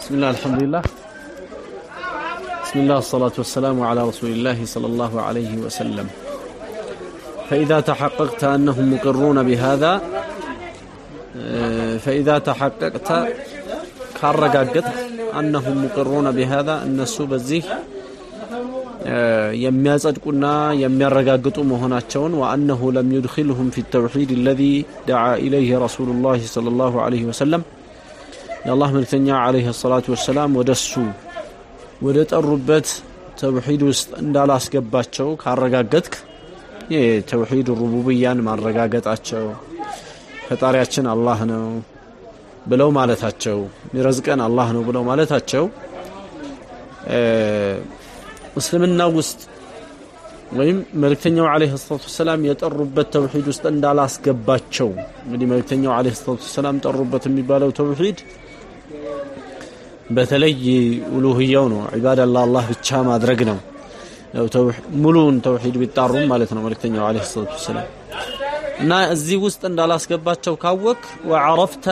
بسم الله الحمد لله بسم الله الصلاة والسلام على رسول الله صلى الله عليه وسلم فإذا تحققت أنهم مقرون بهذا فإذا تحققت ካረጋገጥ أنهم مقرون بهذا እነሱ በዚህ የሚያጸድቁና የሚያረጋግጡ መሆናቸውን وأنه لم يدخلهم في التوحيد الذي دعا إليه رسول الله صلى الله عليه وسلم የአላህ መልክተኛ አለይሂ ሰላቱ ወሰላም ወደ እሱ ወደ ጠሩበት ተውሂድ ውስጥ እንዳላስገባቸው ካረጋገጥክ ይህ ተውሂድ ሩቡብያን ማረጋገጣቸው ፈጣሪያችን አላህ ነው ብለው ማለታቸው ሚረዝቀን አላህ ነው ብለው ማለታቸው እስልምና ውስጥ ወይም መልእክተኛው አለይሂ ሰላቱ ወሰላም የጠሩበት ተውሂድ ውስጥ እንዳላስገባቸው እንግዲህ መልእክተኛው عليه الصلاة والسلام ጠሩበት የሚባለው ተውሂድ በተለይ ኡሉሂያው ነው ዒባዳ ለአላህ ብቻ ማድረግ ነው። ሙሉውን ተውሂድ ቢጣሩም ማለት ነው መልእክተኛው عليه الصلاة والسلام። እና እዚህ ውስጥ እንዳላስገባቸው ካወክ وعرفت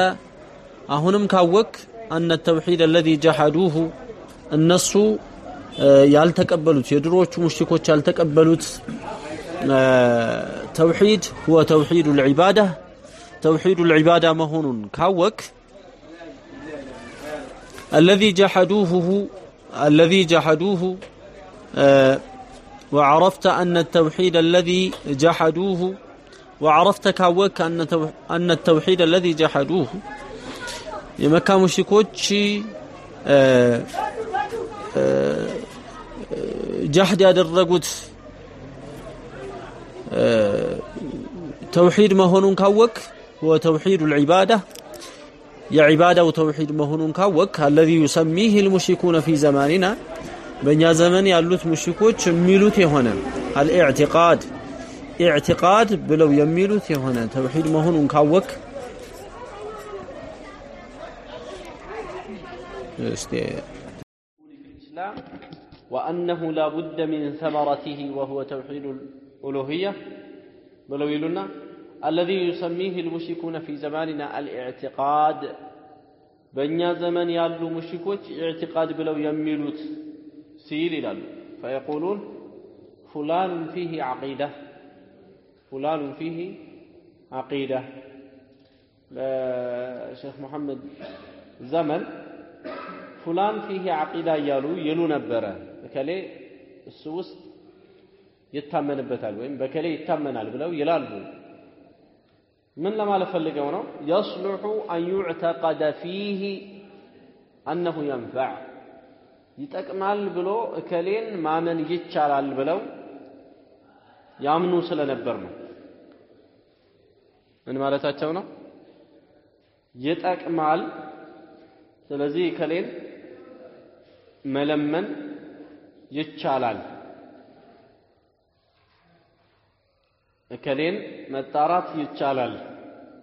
አሁንም ካወክ أن التوحيد الذي جحدوه እነሱ ያልተቀበሉት የድሮዎቹ ሙሽሪኮች ያልተቀበሉት ተውሂድ ሁወ ተውሂዱ ልዒባዳ ተውሂዱ ልዒባዳ መሆኑን ካወክ الذي جحدوه الذي جحدوه وعرفت أن التوحيد الذي جحدوه وعرفت كاوك أن أن التوحيد الذي جحدوه የመካ ሙሽኮች ጃህድ ያደረጉት ተውሂድ መሆኑን ካወክ هو توحيد العباده የዒባዳው ተውሂድ መሆኑን ካወቅ አለዚ ዩሰሚህ ልሙሽሪኩነ ፊ ዘማኒና በእኛ ዘመን ያሉት ሙሽሪኮች የሚሉት የሆነ አልኢዕቲቃድ ኢዕቲቃድ ብለው የሚሉት የሆነ ተውሂድ መሆኑን ካወቅ وأنه لا بد من ثمرته وهو توحيد الألوهية بلو يلنا الذي يسميه المشركون في زماننا الاعتقاد በእኛ ዘመን ያሉ ሙሽኮች ኢዕቲቃድ ብለው የሚሉት ሲል ይላሉ ፈየቁሉን ፉላኑን ፊህ ዓቂዳ ፉላኑን ፊህ ዓቂዳ በሼክ መሐመድ ዘመን ፉላን ፊህ ዓቂዳ እያሉ ይሉ ነበረ በከሌ እሱ ውስጥ ይታመንበታል ወይም በከሌ ይታመናል ብለው ይላሉ ምን ለማለት ፈልገው ነው? የስሉሑ አን ዩዕተቀደ ፊህ አነሁ የንፈዕ። ይጠቅማል ብሎ እከሌን ማመን ይቻላል ብለው ያምኑ ስለነበር ነው። ምን ማለታቸው ነው? ይጠቅማል። ስለዚህ እከሌን መለመን ይቻላል። እከሌን መጣራት ይቻላል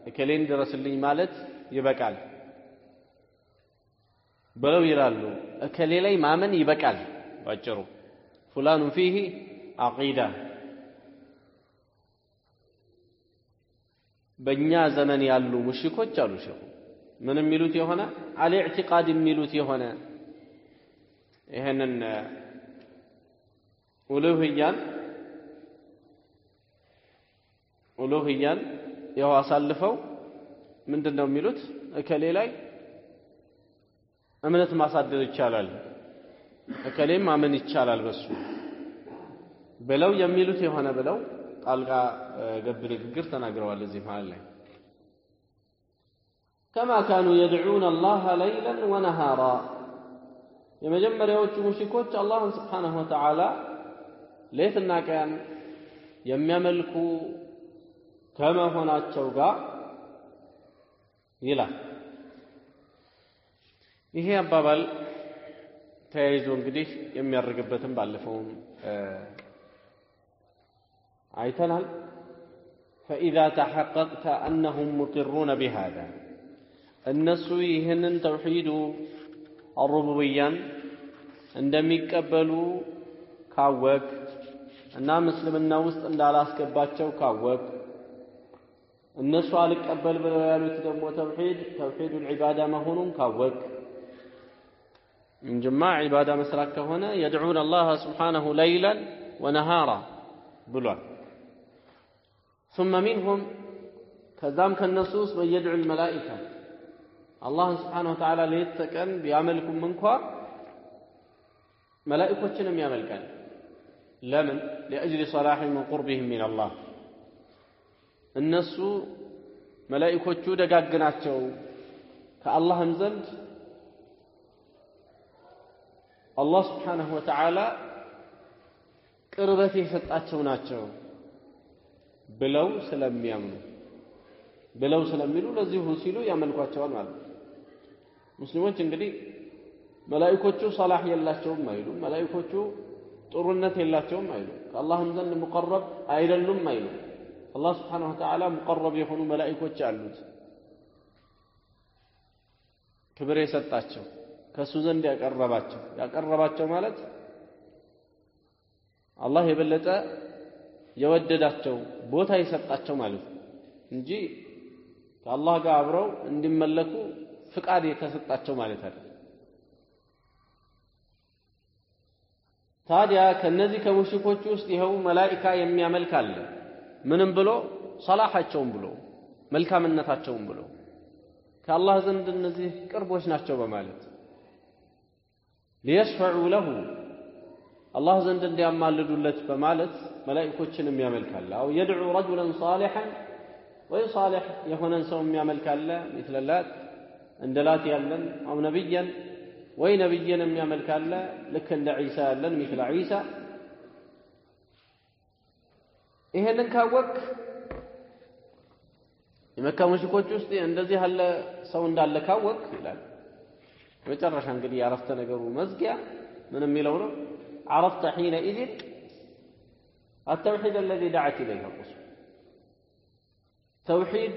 እከሌን ድረስልኝ ማለት ይበቃል ብለው ይላሉ። እከሌ ላይ ማመን ይበቃል ባጭሩ። ፉላኑን ፊህ አቂዳ። በእኛ ዘመን ያሉ ሙሽኮች አሉ ሸኹ ምን የሚሉት የሆነ? አልኢዕቲቃድ የሚሉት የሆነ። ይህንን ኡሉህያን ኡሉህያን ያው አሳልፈው ምንድን ነው የሚሉት? እከሌ ላይ እምነት ማሳደር ይቻላል እከሌም ማመን ይቻላል በሱ ብለው የሚሉት የሆነ ብለው ጣልቃ ገብ ንግግር ተናግረዋል እዚህ መሃል ላይ። ከማ ካኑ የድዑን አላህ ለይለን ወነሃራ። የመጀመሪያዎቹ ሙሽኮች አላህን ስብሓንሁ ወተዓላ ሌትና ቀን የሚያመልኩ ከመሆናቸው ጋር ይላል። ይሄ አባባል ተያይዞ እንግዲህ የሚያደርግበትም ባለፈውም አይተናል። ፈኢዛ ተሐቀቅተ አነሁም ሙቅሩነ ቢሃዛ እነሱ ይህንን ተውሒዱ አሩቡብያን እንደሚቀበሉ ካወቅ እና ምስልምና ውስጥ እንዳላስገባቸው ካወቅ እነሱ አልቀበል ብለው ያሉት ደግሞ ተውሂድ ተውሂዱል ዒባዳ መሆኑን ካወቅ እንጅማ ዒባዳ መስራት ከሆነ የድዑን አላህ ስብሓነሁ ለይለን ወነሃራ ብሏል። ثم منهم ከዛም ከነሱ ውስጥ በየድዑ ልመላኢካ አላህን ስብሓነሁ ወተዓላ ሌት ተቀን ቢያመልኩም እንኳ መላኢኮችንም ያመልካል። ለምን? ሊአጅሊ ሰላሕህም ወቁርቢህም ሚነላህ እነሱ መላኢኮቹ ደጋግ ናቸው ከአላህም ዘንድ አላህ ስብሓነሁ ወተዓላ ቅርበት የሰጣቸው ናቸው ብለው ስለሚያምኑ ብለው ስለሚሉ ለዚሁ ሲሉ ያመልኳቸዋል ማለት ነው። ሙስሊሞች እንግዲህ መላኢኮቹ ሰላህ የላቸውም አይሉ፣ መላኢኮቹ ጥሩነት የላቸውም አይሉ፣ ከአላህም ዘንድ ሙቀረብ አይደሉም አይሉ። አላህ ስብሓነሁ ወተዓላ ሙቀረብ የሆኑ መላኢኮች አሉት፣ ክብር የሰጣቸው ከእሱ ዘንድ ያቀረባቸው ያቀረባቸው ማለት አላህ የበለጠ የወደዳቸው ቦታ የሰጣቸው ማለት ነው እንጂ ከአላህ ጋር አብረው እንዲመለኩ ፍቃድ የተሰጣቸው ማለት አይደለም። ታዲያ ከነዚህ ከሙሽኮች ውስጥ ይኸው መላኢካ የሚያመልክ አለ። ምንም ብሎ? ሰላሐቸውን ብሎ መልካምነታቸውን ብሎ። ከአላህ ዘንድ እነዚህ ቅርቦች ናቸው በማለት ሊየሽፈዑ ለሁ አላህ ዘንድ እንዲያማልዱለት በማለት መላኢኮችን የሚያመልካለ አው የድዑ ረጁለን ሳሊሐን ወይ ሳሊሕ የሆነን ሰው የሚያመልካለ ሚስለ ላት እንደ ላት ያለን አው ነቢየን ወይ ነቢይን የሚያመልካለ ልክ እንደ ዒሳ ያለን ሚስለ ዒሳ ይሄንን ካወቅ የመካ ሙሽኮች ውስጥ እንደዚህ ያለ ሰው እንዳለ ካወቅ ይላል መጨረሻ እንግዲህ የአረፍተ ነገሩ መዝጊያ ምን የሚለው ነው عرفت حينئذ التوحيد الذي دعت إليه الرسل توحيد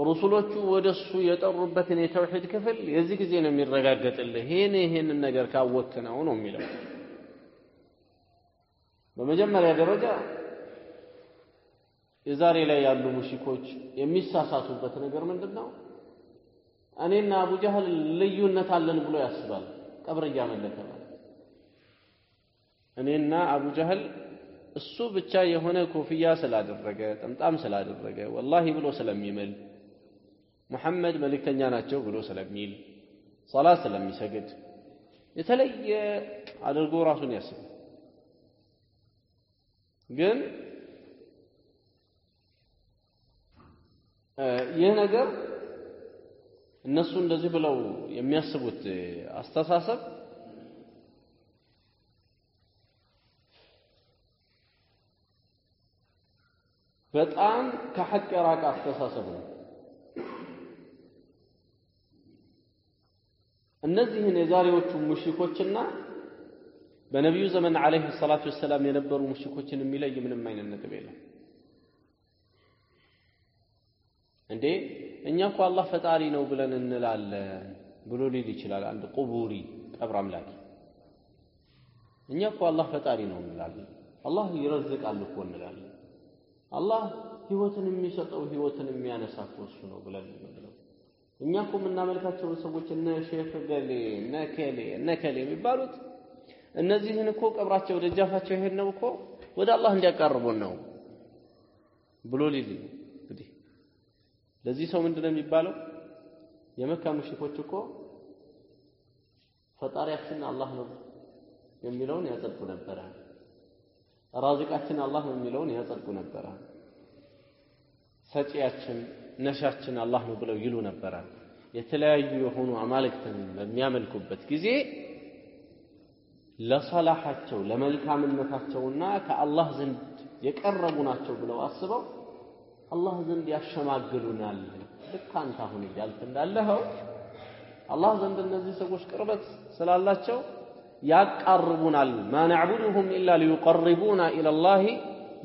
ሩሱሎቹ ወደ እሱ የጠሩበትን የተውሂድ ክፍል የዚህ ጊዜ ነው የሚረጋገጥልህ። ይህን ይህንን ነገር ካወክ ነው ነው የሚለው። በመጀመሪያ ደረጃ የዛሬ ላይ ያሉ ሙሽኮች የሚሳሳቱበት ነገር ምንድን ነው? እኔና አቡ ጀህል ልዩነት አለን ብሎ ያስባል። ቀብር እያመለከ ማለት እኔና አቡ ጀህል እሱ ብቻ የሆነ ኮፍያ ስላደረገ ጥምጣም ስላደረገ ወላሂ ብሎ ስለሚምል ሙሐመድ መልእክተኛ ናቸው ብሎ ስለሚል ሰላት ስለሚሰግድ የተለየ አድርጎ ራሱን ያስብ። ግን ይህ ነገር እነሱ እንደዚህ ብለው የሚያስቡት አስተሳሰብ በጣም ከሐቅ የራቀ አስተሳሰብ ነው። እነዚህን የዛሬዎቹ ሙሽኮችና በነቢዩ ዘመን ዓለይሂ ሰላቱ ወሰላም የነበሩ ሙሽኮችን የሚለይ ምንም አይነት ነጥብ የለም። እንዴ? እኛ እኮ አላህ ፈጣሪ ነው ብለን እንላለን ብሎ ሊል ይችላል አንድ ቁቡሪ ቀብር አምላኪ። እኛ እኮ አላህ ፈጣሪ ነው እንላለን፣ አላህ ይረዝቃል እኮ እንላለን፣ አላህ ህይወትን የሚሰጠው ህይወትን የሚያነሳ እኮ እሱ ነው ብለን የምንለው። እኛ እኮ የምናመልካቸውን ሰዎች እነ ሼክ ገሌ እነ ከሌ እነ ከሌ የሚባሉት እነዚህን እኮ ቀብራቸው ደጃፋቸው ይሄድ ነው እኮ ወደ አላህ እንዲያቃርቡን ነው ብሎ ሊል ለዚህ ሰው ምንድን ነው የሚባለው? የመካ ሙሽኮች እኮ ፈጣሪያችን አላህ ነው የሚለውን ያጸድቁ ነበረ። ራዚቃችን አላህ ነው የሚለውን ያጸድቁ ነበረ። ሰጪያችን ነሻችን አላህ ነው ብለው ይሉ ነበረ። የተለያዩ የሆኑ አማልክትን በሚያመልኩበት ጊዜ ለሰላሐቸው ለመልካምነታቸውና ከአላህ ዘንድ የቀረቡ ናቸው ብለው አስበው አላህ ዘንድ ያሸማግሉናል። ልክ አንተ አሁን እያልክ እንዳለኸው አላህ ዘንድ እነዚህ ሰዎች ቅርበት ስላላቸው ያቃርቡናል። ማ ነዕቡዱሁም ኢላ ሊዩቀርቡና ኢለላሂ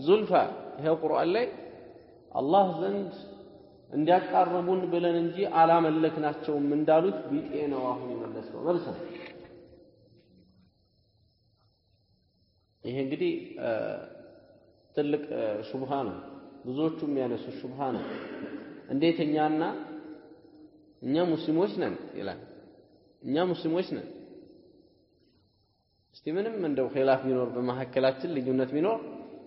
ዙልፋ። ይኸው ቁርአን ላይ አላህ ዘንድ እንዲያቃርቡን ብለን እንጂ አላመለክናቸውም እንዳሉት ቢጤ ነው አሁን የመለስነው መልስ ነው። ይሄ እንግዲህ ትልቅ ሹብሃ ነው። ብዙዎቹ የሚያነሱት ሹብሃ ነው። እንዴት እኛና እኛ ሙስሊሞች ነን ይላል። እኛ ሙስሊሞች ነን፣ እስቲ ምንም እንደው ኺላፍ ቢኖር በመካከላችን ልዩነት ቢኖር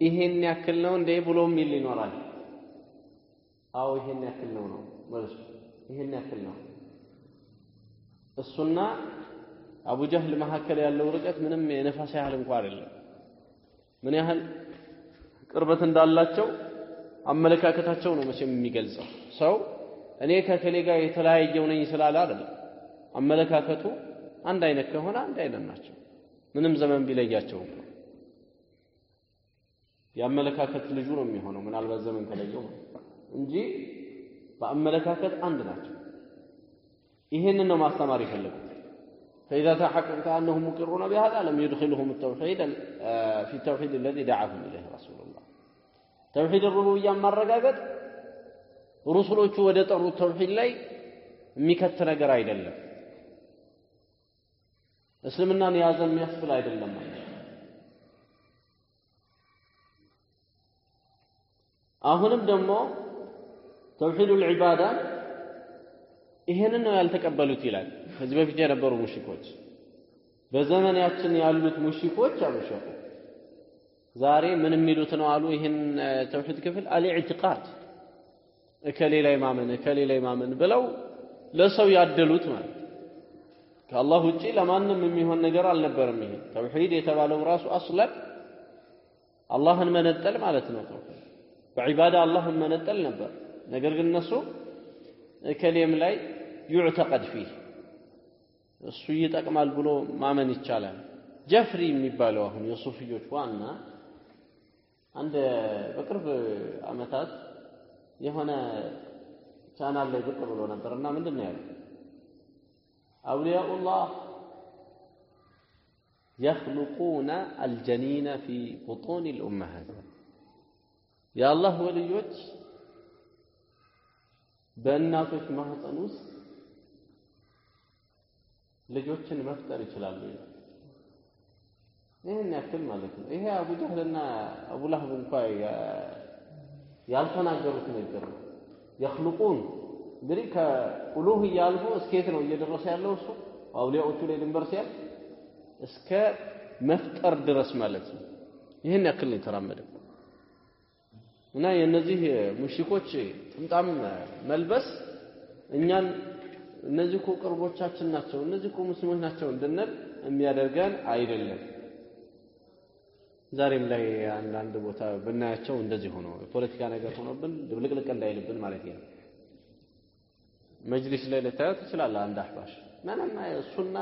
ይሄን ያክል ነው እንዴ ብሎ የሚል ይኖራል። አዎ ይሄን ያክል ነው ነው መልሱ። ይሄን ያክል ነው። እሱና አቡ ጀህል መካከል ያለው ርቀት ምንም የነፋስ ያህል እንኳ አይደለም። ምን ያህል ቅርበት እንዳላቸው አመለካከታቸው ነው መቼም የሚገልጸው። ሰው እኔ ከከሌ ጋር የተለያየው ነኝ ስላለ አይደለም። አመለካከቱ አንድ አይነት ከሆነ አንድ አይነት ናቸው። ምንም ዘመን ቢለያቸው የአመለካከት ልጁ ነው የሚሆነው ምናልባት ዘመን ከለየው እንጂ በአመለካከት አንድ ናቸው። ይሄንን ነው ማስተማር የፈለጉት። فإذا تحققت أنهم مقرون بهذا لم يدخلهم التوحيد في التوحيد الذي دعاهم إليه رسول الله ተውሂድ ሩቡብያን ማረጋገጥ ሩሱሎቹ ወደ ጠሩት ተውሂድ ላይ የሚከት ነገር አይደለም። እስልምናን የያዘ የሚያስብል አይደለም አሁንም ደግሞ ተውሂዱል ዒባዳ ይሄንን ነው ያልተቀበሉት ይላል። ከዚህ በፊት የነበሩ ሙሽኮች በዘመናችን ያሉት ሙሽኮች አልሸቁም ዛሬ ምን የሚሉት ነው አሉ ይህን ተውሂድ ክፍል አልኢዕቲቃድ እከሌ ላይ ማመን እከሌ ላይ ማመን ብለው ለሰው ያደሉት ማለት ከአላህ ውጪ ለማንም የሚሆን ነገር አልነበረም። ይሄ ተውሂድ የተባለው ራሱ አስለን አላህን መነጠል ማለት ነው። በዒባዳ አላህን መነጠል ነበር። ነገር ግን እነሱ እከሌም ላይ يعتقد فيه እሱ ይጠቅማል ብሎ ማመን ይቻላል። ጀፍሪ የሚባለው አሁን የሱፍዮች ዋና አንድ በቅርብ ዓመታት የሆነ ቻናል ላይ ብቅ ብሎ ነበር እና ምንድን ነው ያለው أولياء الله የኽሉቁነ አልጀኒነ ፊ ቡጡን ልኡመሃት የአላህ ወልዮች በእናቶች ማህፀን ውስጥ ልጆችን መፍጠር ይችላሉ ይላል። ይህን ያክል ማለት ነው። ይሄ አቡ ጀህልና አቡ ለህብ እንኳ ያልተናገሩት ነገር ነው። የኽልቁን እንግዲህ ከኡሉህያ አልፎ እስከየት ነው እየደረሰ ያለው እሱ አውሊያዎቹ ላይ ድንበር ሲያል እስከ መፍጠር ድረስ ማለት ነው። ይህን ያክል ነው የተራመደው እና የእነዚህ ሙሽኮች ጥምጣም መልበስ እኛን እነዚህ እኮ ቅርቦቻችን ናቸው፣ እነዚህ እኮ ሙስሊሞች ናቸው እንድንል የሚያደርገን አይደለም። ዛሬም ላይ አንዳንድ ቦታ ብናያቸው እንደዚህ ሆኖ የፖለቲካ ነገር ሆኖብን ድብልቅልቅ እንዳይልብን ማለት ነው። መጅሊስ ላይ ልታየው ትችላለህ። አንድ አህባሽ ምንም እሱና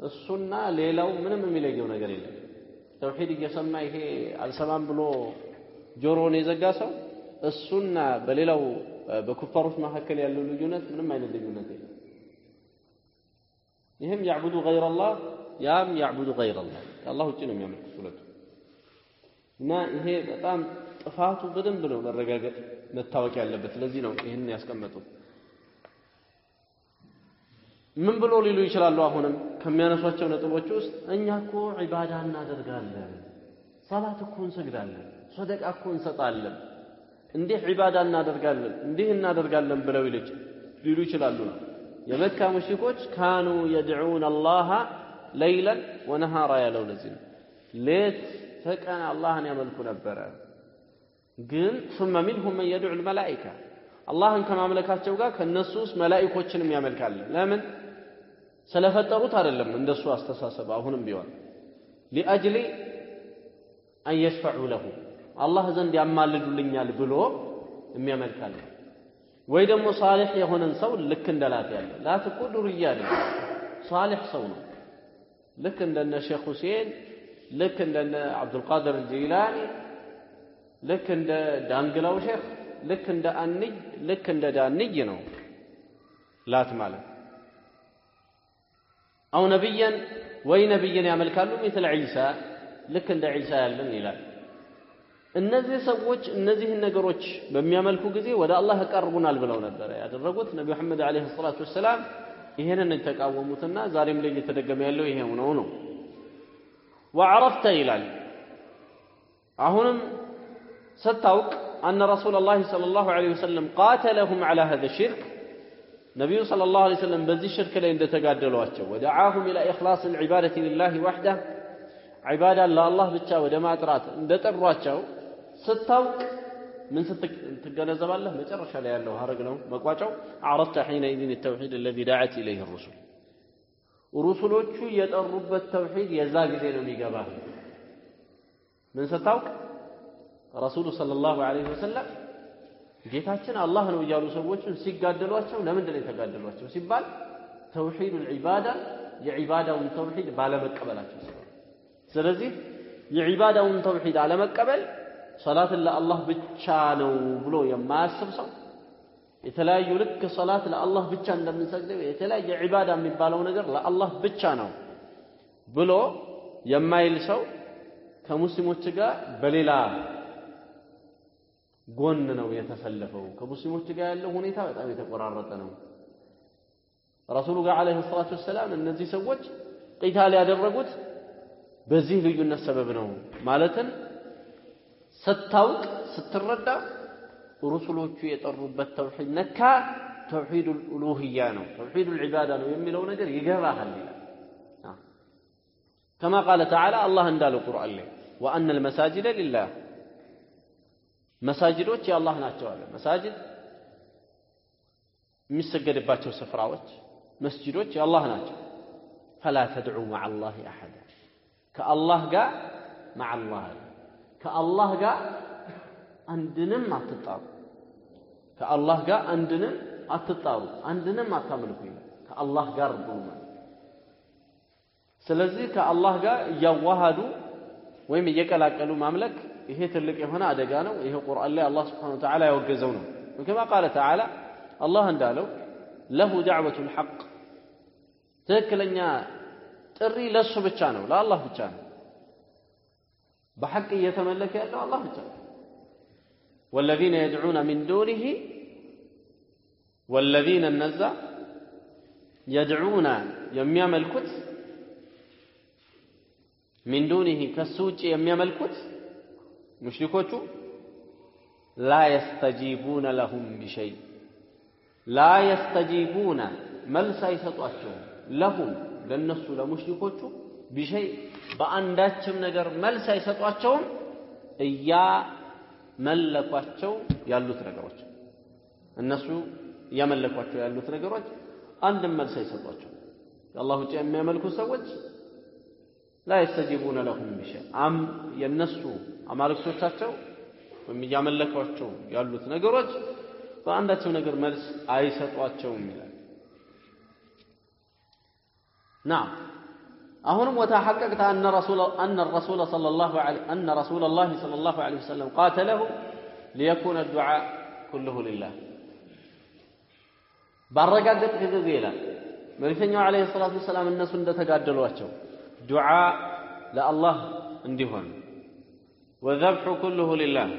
እሱና ሌላው ምንም የሚለየው ነገር የለም። ተውሂድ እየሰማ ይሄ አልሰማም ብሎ ጆሮውን የዘጋ ሰው እሱና በሌላው በኩፋሮች መካከል ያለው ልዩነት ምንም አይነት ልዩነት የለም። ይህም ያዕቡዱ ገይረላህ ያም ያዕቡዱ ገይረላህ ከአላህ ውጭ ነው የሚያመልኩት ሁለቱ እና ይሄ በጣም ጥፋቱ በደንብ ነው መረጋገጥ መታወቅ ያለበት። ለዚህ ነው ይህን ያስቀመጡት። ምን ብሎ ሊሉ ይችላሉ? አሁንም ከሚያነሷቸው ነጥቦች ውስጥ እኛ እኮ ዒባዳ እናደርጋለን፣ ሰላት እኮ እንሰግዳለን፣ ሰደቃ እኮ እንሰጣለን፣ እንዲህ ዒባዳ እናደርጋለን፣ እንዲህ እናደርጋለን ብለው ሊሉ ይችላሉ ነው። የመካ ሙሽሪኮች ካኑ የድዑን አላህ ለይለን ወነሃራ ያለው ለዚህ ነው። ሌት ተቀን አላህን ያመልኩ ነበረ። ግን ثم منهم من يدعو الملائكة አላህን ከማምለካቸው ጋር ከነሱ ውስጥ መላኢኮችንም ያመልካል። ለምን ስለፈጠሩት አይደለም። እንደሱ አስተሳሰብ አሁንም ቢሆን ሊአጅሊ አን የሽፈዑ ለሁ አላህ ዘንድ ያማልዱልኛል ብሎ የሚያመልካል። ወይ ደግሞ ሳሊሕ የሆነን ሰው ልክ እንደ ላት ያለ ላት እኮ ዱርያ አይደለም፣ ሳሊሕ ሰው ነው። ልክ እንደነ ሼክ ሁሴን፣ ልክ እንደነ አብዱልቃድር ጂላኒ፣ ልክ እንደ ዳንግላው ሼክ፣ ልክ እንደ አንይ፣ ልክ እንደ ዳንይ ነው ላት ማለት አው ነቢያን ወይ ነቢይን ያመልካሉ ሚትል ዒሳ ልክ እንደ ዒሳ ያለን ይላል። እነዚህ ሰዎች እነዚህን ነገሮች በሚያመልኩ ጊዜ ወደ አላህ ያቀርቡናል ብለው ነበረ ያደረጉት። ነቢ መሐመድ ዓለይሂ ሰላቱ ወሰላም ይሄንን የተቃወሙትና ዛሬም ላይ እየተደገመ ያለው ይሄው ነው ነው ወዐረፍተ ይላል። አሁንም ስታውቅ አነ ረሱለላሂ ሰለላሁ ዐለይሂ ወሰለም ቃተለሁም ዐላ ሀዛ ሽርክ ነቢዩ ሰለላሁ ዐለይሂ ወሰለም በዚህ ሽርክ ላይ እንደተጋደሏቸው ወደዓሁም ኢላ ኢኽላስ ልዕባደቲ ሊላሂ ዋሕዳ ዒባዳን ለአላህ ብቻ ወደ ማጥራት እንደጠሯቸው ስታውቅ ምን ትገነዘባለህ? መጨረሻ ላይ ያለው ሀረግ ነው መቋጫው። አዕረፍተ ሒነኢዝን ተውሒድ አለዚ ዳዓት ኢለይህ ሩሱል ሩሱሎቹ የጠሩበት ተውሒድ የዛ ጊዜ ነው የሚገባህ። ምን ስታውቅ ረሱሉ ሰለላሁ ዐለይሂ ወሰለም ጌታችን አላህ ነው እያሉ ሰዎችን ሲጋደሏቸው ለምንድን ነው የተጋደሏቸው ሲባል ተውሒዱል ዒባዳ የዒባዳውን ተውሒድ ባለመቀበላቸው ስለዚህ የዒባዳውን ተውሒድ አለመቀበል ሰላትን ለአላህ ብቻ ነው ብሎ የማያስብ ሰው የተለያዩ ልክ ሰላት ለአላህ ብቻ እንደምንሰግደው የተለያየ ዒባዳ የሚባለው ነገር ለአላህ ብቻ ነው ብሎ የማይል ሰው ከሙስሊሞች ጋር በሌላ ጎን ነው የተሰለፈው። ከሙስሊሞች ጋር ያለው ሁኔታ በጣም የተቆራረጠ ነው። ረሱሉ ጋር ዓለይሂ ሰላቱ ወሰላም እነዚህ ሰዎች ቂታል ያደረጉት በዚህ ልዩነት ሰበብ ነው ማለትን ስታውቅ ስትረዳ ሩሱሎቹ የጠሩበት ተውሒድ ነካ ተውሒዱል ኡሉህያ ነው ተውሒዱል ዒባዳ ነው የሚለው ነገር ይገባሃል ይላል። ከማ ቃለ ተዓላ አላህ እንዳለው ቁርአን ላይ ወአነ ልመሳጅደ ሊላህ መሳጅዶች የአላህ ናቸው አለ። መሳጅድ የሚሰገድባቸው ስፍራዎች መስጅዶች የአላህ ናቸው። ፈላ ተድዑ መዓ ላህ አሐዳ ከአላህ ጋር መዓ ላህ ከአላህ ጋር አንድንም አትጣሩ። ከአላህ ጋር አንድንም አትጣሩ፣ አንድንም አታምልኩ ይላል። ከአላህ ጋር ብሎ ማለት ስለዚህ ከአላህ ጋር እያዋሃዱ ወይም እየቀላቀሉ ማምለክ ይሄ ትልቅ የሆነ አደጋ ነው። ይሄ ቁርአን ላይ አላህ ስብሓነሁ ወተዓላ ያወገዘው ነው። ከማ ቃለ ተዓላ አላህ እንዳለው ለሁ ዳዕወቱል ሐቅ ትክክለኛ ጥሪ ለሱ ብቻ ነው፣ ለአላህ ብቻ ነው። በሐቅ እየተመለከ ያለው አላህ ብቻ ነው። ወለዚነ የድዑነ ሚን ዱኒሂ ወለዚነ እነዛ የድዑነ የሚያመልኩት ሚን ዱኒሂ ከሱ ውጭ የሚያመልኩት ሙሽሪኮቹ ላ የስተጂቡነ ለሁም ቢሸይ ላ የስተጂቡነ መልስ አይሰጧቸውም ለሁም ለነሱ ለሙሽሪኮቹ ቢሸይ በአንዳችም ነገር መልስ አይሰጧቸውም እያመለኳቸው ያሉት ነገሮች እነሱ እያመለኳቸው ያሉት ነገሮች አንድም መልስ አይሰጧቸው ከአላህ ውጭ የሚያመልኩት ሰዎች ላ የስተጂቡነ ለሁም ቢሸይ አም የነሱ አማልክቶቻቸው ወይም እያመለኳቸው ያሉት ነገሮች በአንዳቸው ነገር መልስ አይሰጧቸውም ይላል። ናም አሁንም ወተሐቀቅተ አነ ረሱለ አነ ረሱለ ሰለላሁ ዐለይሂ አነ ረሱለላሂ ሰለላሁ ዐለይሂ ወሰለም ቃተለሁ ሊየኩነ ዱዓ ኩልሁ ሊላህ ባረጋገጥክ ጊዜ ይላል መልእክተኛው ዐለይሂ ሰላቱ ወሰላም እነሱ እንደተጋደሏቸው ዱዓ ለአላህ እንዲሆን ወዘብሑ ኩልሁ ሊላህ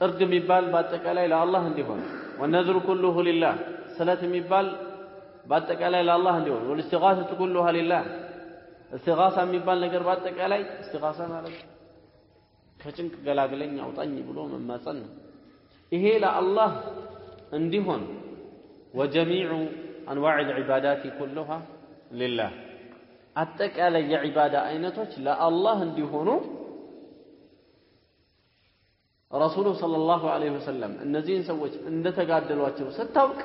እርድ የሚባል በአጠቃላይ ለአላህ እንዲሆን ወነዝሩ ኩልሁ ሊላህ ስለት የሚባል በአጠቃላይ ለአላህ እንዲሆን ወልእስቲጋሰቱ ኩሉሃ ሊላህ። እስቲጋሳ የሚባል ነገር በአጠቃላይ እስቲጋሳ ማለት ከጭንቅ ገላግለኝ አውጣኝ ብሎ መማፀን ነው። ይሄ ለአላህ እንዲሆን ወጀሚዑ አንዋዕ ልዕባዳት ኩሉሃ ሊላህ። አጠቃላይ የዒባዳ አይነቶች ለአላህ እንዲሆኑ ረሱሉ ሰለላሁ ዐለይሂ ወሰለም እነዚህን ሰዎች እንደተጋደሏቸው ስታውቅ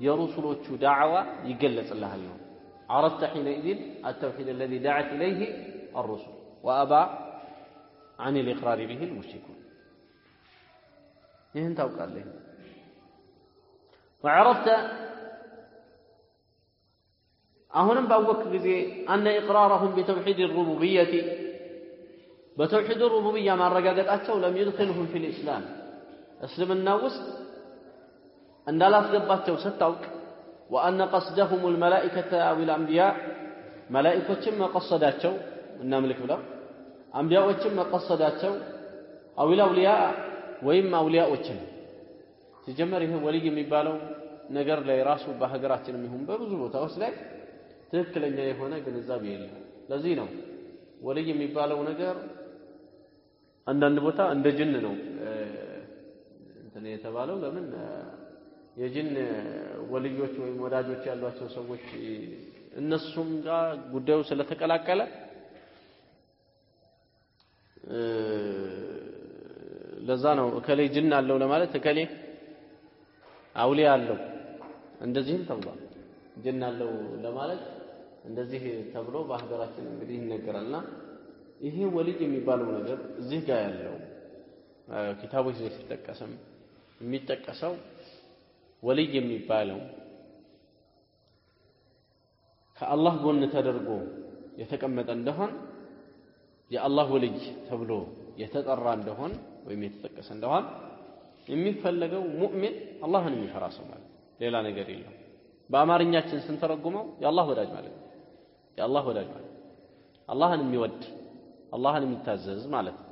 የሩሱሎቹ ዳዕዋ ይገለጽልሃል ነው። عرفت حينئذ التوحيد الذي دعت إليه الرسل وأبى عن الإقرار به المشركون ይህን ታውቃለህ وعرفت አሁንም ባወቅ ጊዜ አነ ኢቅራረሁም ቢተውሒድ ሩቡብየቲ በተውሒድ ሩቡብያ ማረጋገጣቸው ለም ዩድኪልሁም ፊል ኢስላም እስልምና ውስጥ እንዳላስገባቸው ስታውቅ ወአነ ቀስደሁም ልመላኢከተ አው ልአንቢያ መላኢኮችን መቀሰዳቸው እናምልክ ብለው አንቢያዎችን መቀሰዳቸው አዊል አውሊያ ወይም አውሊያዎችን ሲጀመር ይሄ ወልይ የሚባለው ነገር ላይ ራሱ በሀገራችንም ይሁን በብዙ ቦታዎች ላይ ትክክለኛ የሆነ ግንዛቤ የለም። ለዚህ ነው ወልይ የሚባለው ነገር አንዳንድ ቦታ እንደ ጅን ነው እንትን የተባለው። ለምን የጅን ወልዮች ወይም ወዳጆች ያሏቸው ሰዎች እነሱም ጋር ጉዳዩ ስለተቀላቀለ ለዛ ነው እከሌ ጅን አለው ለማለት እከሌ አውሊያ አለው እንደዚህም ተብሏል። ጅን አለው ለማለት እንደዚህ ተብሎ በሀገራችን እንግዲህ ይነገራልና ይሄ ወልይ የሚባለው ነገር እዚህ ጋር ያለው ኪታቦች ላይ ሲጠቀስም የሚጠቀሰው ወልይ የሚባለው ከአላህ ጎን ተደርጎ የተቀመጠ እንደሆን የአላህ ወልይ ተብሎ የተጠራ እንደሆን ወይም የተጠቀሰ እንደሆን የሚፈለገው ሙእሚን አላህን የሚፈራ ሰው ማለት ሌላ ነገር የለም። በአማርኛችን ስንተረጉመው የአላህ ወዳጅ ማለት ነው። የአላህ ወዳጅ ማለት አላህን የሚወድ አላህን የሚታዘዝ ማለት ነው።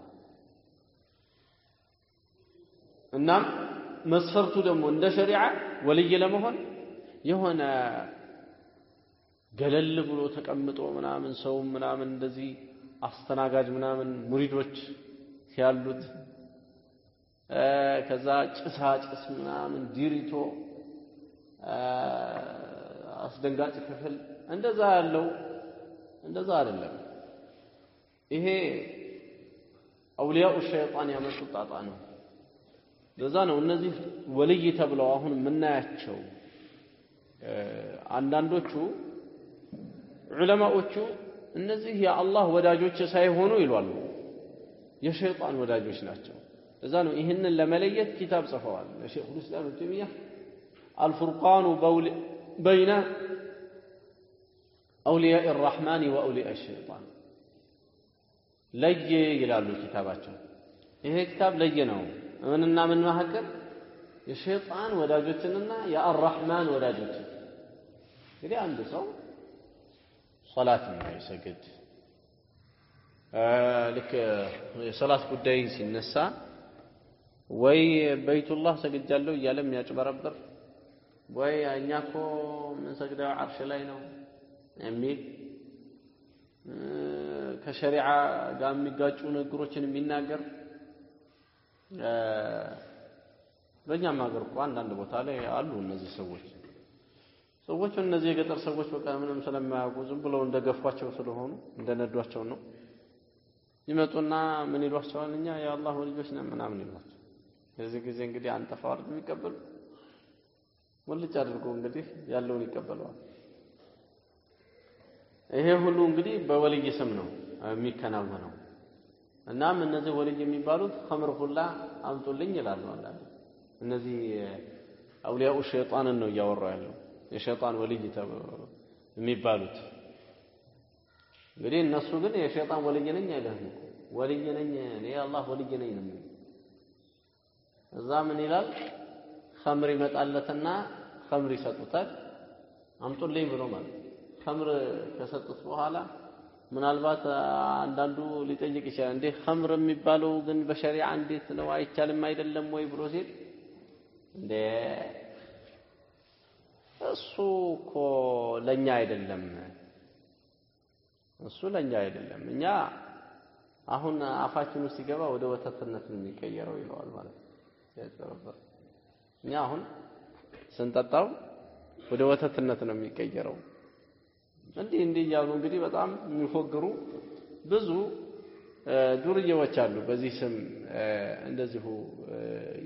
እናም መስፈርቱ ደግሞ እንደ ሸሪዓ ወልይ ለመሆን የሆነ ገለል ብሎ ተቀምጦ ምናምን ሰውም ምናምን እንደዚህ አስተናጋጅ ምናምን ሙሪዶች ያሉት ከዛ ጭሳጭስ ምናምን ዲሪቶ አስደንጋጭ ክፍል እንደዛ ያለው እንደዛ አይደለም። ይሄ አውሊያኡ ሸይጣን ያመጡት ጣጣ ነው። ለዛ ነው እነዚህ ወልይ ተብለው አሁን የምናያቸው አንዳንዶቹ ዑለማዎቹ እነዚህ የአላህ ወዳጆች ሳይሆኑ ይሏሉ፣ የሸይጣን ወዳጆች ናቸው። እዛ ነው ይህንን ለመለየት ኪታብ ጽፈዋል። ለሼኹል ኢስላም ኢብኑ ተይሚያ አልፉርቃኑ በይነ አውሊያኢ ራሕማን ወአውሊያኢ ሸይጣን ለየ ይላሉ ኪታባቸው። ይሄ ኪታብ ለየ ነው። ምንና ምን መካከል የሸይጣን ወዳጆችንና የአራሕማን ወዳጆችን። እንግዲህ አንድ ሰው ሶላት የማይሰግድ ልክ የሶላት ጉዳይ ሲነሳ ወይ በይቱላህ ሰግጃለሁ እያለ የሚያጭበረብር ወይ እኛ እኮ የምንሰግደው ዓርሽ ላይ ነው የሚል ከሸሪዓ ጋር የሚጋጩ ንግግሮችን የሚናገር በእኛም ሀገር እኮ አንዳንድ ቦታ ላይ አሉ እነዚህ ሰዎች። ሰዎች እነዚህ የገጠር ሰዎች በቃ ምንም ስለማያውቁ ዝም ብለው እንደገፏቸው ስለሆኑ እንደነዷቸው ነው። ይመጡና ምን ይሏቸዋል? እኛ የአላህ ልጆች ነን ምናምን ይሏቸው። የዚህ ጊዜ እንግዲህ አንጠፋው አይደል የሚቀበሉ? ሙልጭ አድርጎ እንግዲህ ያለውን ይቀበለዋል። ይሄ ሁሉ እንግዲህ በወልይ ስም ነው የሚከናወነው እናም እነዚህ ወልይ የሚባሉት ኸምር ሁላ አምጡልኝ ይላሉ አንዳንድ። እነዚህ አውሊያኡ ሸይጣንን ነው እያወራው ያለው። የሸይጣን ወልይ የሚባሉት። እንግዲህ እነሱ ግን የሸይጣን ወልይ ነኝ አይልህም እኮ። ወልይ ነኝ እኔ አላህ ወልይ ነኝ ነው እዛ ምን ይላል? ኸምር ይመጣለትና ኸምር ይሰጡታል። አምጡልኝ ብሎ ማለት ኸምር ከሰጡት በኋላ ምናልባት አንዳንዱ ሊጠይቅ ይችላል እንዴ ኸምር የሚባለው ግን በሸሪዓ እንዴት ነው? አይቻልም አይደለም ወይ ብሎ ሲል እንዴ እሱ እኮ ለኛ አይደለም እሱ ለኛ አይደለም። እኛ አሁን አፋችን ውስጥ ሲገባ ወደ ወተትነት ነው የሚቀየረው ይለዋል ማለት ነው። እኛ አሁን ስንጠጣው ወደ ወተትነት ነው የሚቀየረው እንዲህ እንዲህ እያሉ እንግዲህ በጣም የሚፎግሩ ብዙ ዱርዬዎች አሉ። በዚህ ስም እንደዚሁ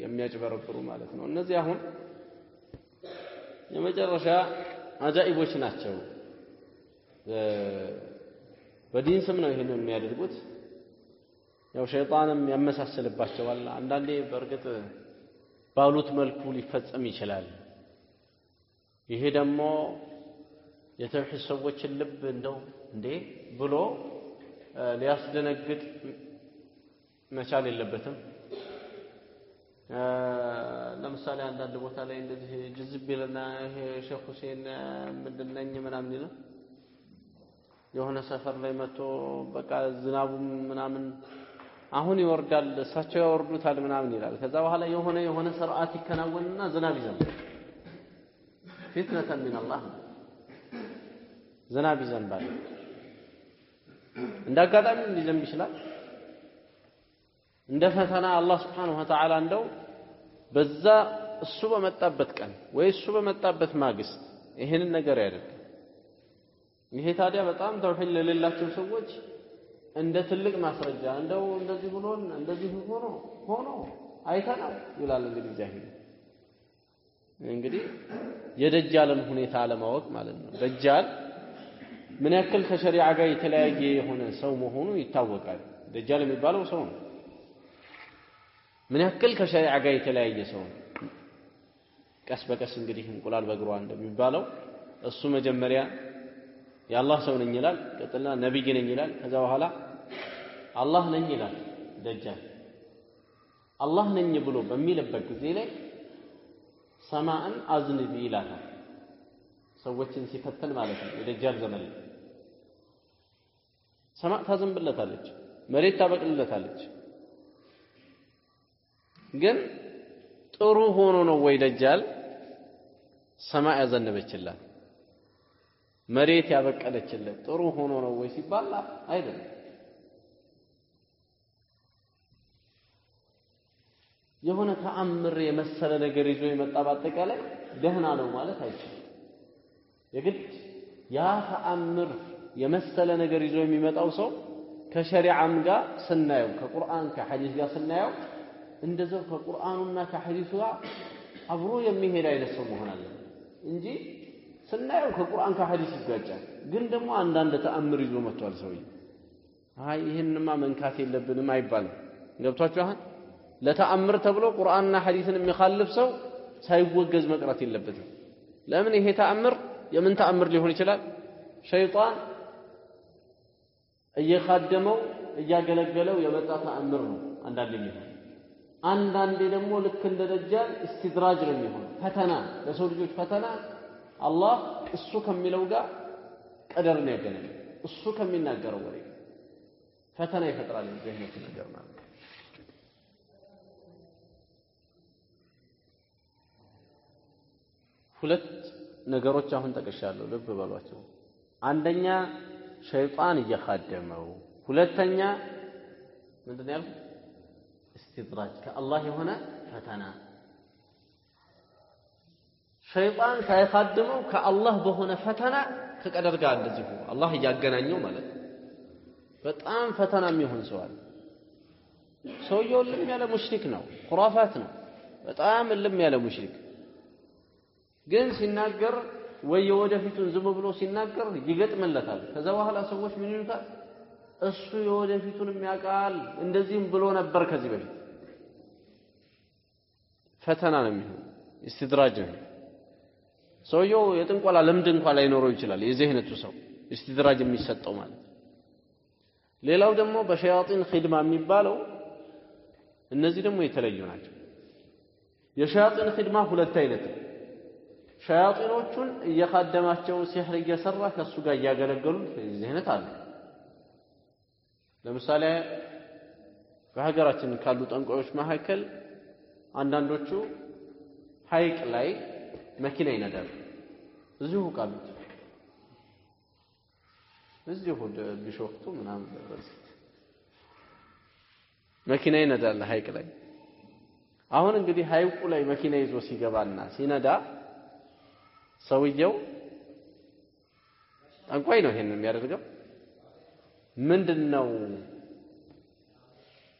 የሚያጭበረብሩ ማለት ነው። እነዚህ አሁን የመጨረሻ አጃኢቦች ናቸው። በዲን ስም ነው ይህንን የሚያደርጉት። ያው ሸይጣንም ያመሳስልባቸዋል። አንዳንዴ በእርግጥ ባሉት መልኩ ሊፈጸም ይችላል። ይሄ ደግሞ የተውሂድ ሰዎችን ልብ እንደው እንዴ ብሎ ሊያስደነግጥ መቻል የለበትም። ለምሳሌ አንዳንድ ቦታ ላይ እንደዚህ ጅዝብ ይልና ይሄ ሼክ ሁሴን ምንድን ምናምን ይላል። የሆነ ሰፈር ላይ መጥቶ በቃ ዝናቡም ምናምን አሁን ይወርዳል እሳቸው ያወርዱታል ምናምን ይላል። ከዛ በኋላ የሆነ የሆነ ስርዓት ይከናወንና ዝናብ ይዘንባል። ፊትነተን ሚን አላህ ዝናብ ይዘንባል። እንደ አጋጣሚ ሊዘንብ ይችላል። እንደ ፈተና አላህ ስብሓነሁ ወተዓላ እንደው በዛ እሱ በመጣበት ቀን ወይ እሱ በመጣበት ማግስት ይህንን ነገር ያደርጋል። ይሄ ታዲያ በጣም ተውሂድ ለሌላቸው ሰዎች እንደ ትልቅ ማስረጃ እንደው እንደዚህ ብሎን እንደዚህ ሆኖ ሆኖ አይተናል ይላል። እንግዲህ ጃሂል እንግዲህ የደጃልን ሁኔታ አለማወቅ ማለት ነው። ደጃል ምን ያክል ከሸሪዓ ጋር የተለያየ የሆነ ሰው መሆኑ ይታወቃል። ደጃል የሚባለው ሰው ነው። ምን ያክል ከሸሪዓ ጋር የተለያየ ሰው ነው። ቀስ በቀስ እንግዲህ እንቁላል በእግሯ እንደሚባለው እሱ መጀመሪያ የአላህ ሰው ነኝ ይላል። ቀጥልና ነቢይ ነኝ ይላል። ከዛ በኋላ አላህ ነኝ ይላል። ደጃል አላህ ነኝ ብሎ በሚልበት ጊዜ ላይ ሰማዕን አዝንቢ ይላታል። ሰዎችን ሲፈትን ማለት ነው። የደጃል ዘመን ሰማዕ ታዘንብለታለች፣ መሬት ታበቅልለታለች። ግን ጥሩ ሆኖ ነው ወይ ደጃል ሰማዕ ያዘነበችላት መሬት ያበቀለችለት ጥሩ ሆኖ ነው ወይ ሲባል አይደለም። የሆነ ተአምር የመሰለ ነገር ይዞ የመጣ በአጠቃላይ ደህና ነው ማለት አይችልም። የግድ ያ ተአምር የመሰለ ነገር ይዞ የሚመጣው ሰው ከሸሪዓም ጋር ስናየው ከቁርአን ከሐዲስ ጋር ስናየው እንደዛው ከቁርአኑና ከሐዲሱ ጋር አብሮ የሚሄድ አይነት ሰው መሆን አለበት እንጂ ስናየው ከቁርአን ከሐዲስ ይጋጫል። ግን ደግሞ አንዳንድ ተአምር ይዞ መጥቷል ሰውዬ። አይ ይህንማ መንካት የለብንም አይባልም። ገብቷችኋል? ለተአምር ተብሎ ቁርአንና ሐዲስን የሚኻልፍ ሰው ሳይወገዝ መቅረት የለበትም። ለምን ይሄ ተአምር የምን ተአምር ሊሆን ይችላል? ሸይጣን እየኻደመው እያገለገለው የመጣ ተአምር ነው አንዳንዴ የሚሆን አንዳንዴ ደግሞ ልክ እንደ ደጃል استدراج ነው የሚሆን ፈተና ለሰው ልጆች ፈተና። አላህ እሱ ከሚለው ጋር ቀደርን ያገናኝ እሱ ከሚናገረው ወሬ ፈተና ይፈጥራል እንደዚህ አይነት ነገር ማለት ሁለት ነገሮች አሁን ጠቅሻለሁ፣ ልብ በሏቸው። አንደኛ ሸይጣን እየኻደመው፣ ሁለተኛ ምንድን ነው ያልኩት? እስትድራጅ ከአላህ የሆነ ፈተና። ሸይጣን ሳይኻድመው ከአላህ በሆነ ፈተና ከቀደር ጋር እንደዚሁ አላህ እያገናኘው ማለት ነው። በጣም ፈተና የሚሆን አለ። ሰውየው እልም ያለ ሙሽሪክ ነው፣ ኩራፋት ነው። በጣም እልም ያለ ሙሽሪክ ግን ሲናገር ወይ የወደፊቱን ዝም ብሎ ሲናገር ይገጥምለታል። ከዛ በኋላ ሰዎች ምን ይሉታል? እሱ የወደፊቱንም ያውቃል፣ እንደዚህም ብሎ ነበር ከዚህ በፊት። ፈተና ነው የሚሆን፣ استدراج ነው። ሰውየው የጥንቆላ ልምድ እንኳን ላይኖረው ይችላል። የዚህ አይነቱ ሰው استدراج የሚሰጠው ማለት ሌላው ደግሞ በሸያጢን ኺድማ የሚባለው እነዚህ ደግሞ የተለዩ ናቸው። የሸያጢን ኺድማ ሁለት አይነት ነው። ሸያጢኖቹን እየካደማቸው ሲሕር እየሰራ ከእሱ ጋር እያገለገሉት የዚህ አለ። ለምሳሌ በሀገራችን ካሉ ጠንቋዮች መካከል አንዳንዶቹ ሐይቅ ላይ መኪና ይነዳሉ። እዚሁ ቃሉት እዚሁ ቢሾፍቱ ምናምን መኪና ይነዳል ሐይቅ ላይ። አሁን እንግዲህ ሐይቁ ላይ መኪና ይዞ ሲገባና ሲነዳ ሰውየው ጠንቋይ ነው ይሄን የሚያደርገው። ምንድን ነው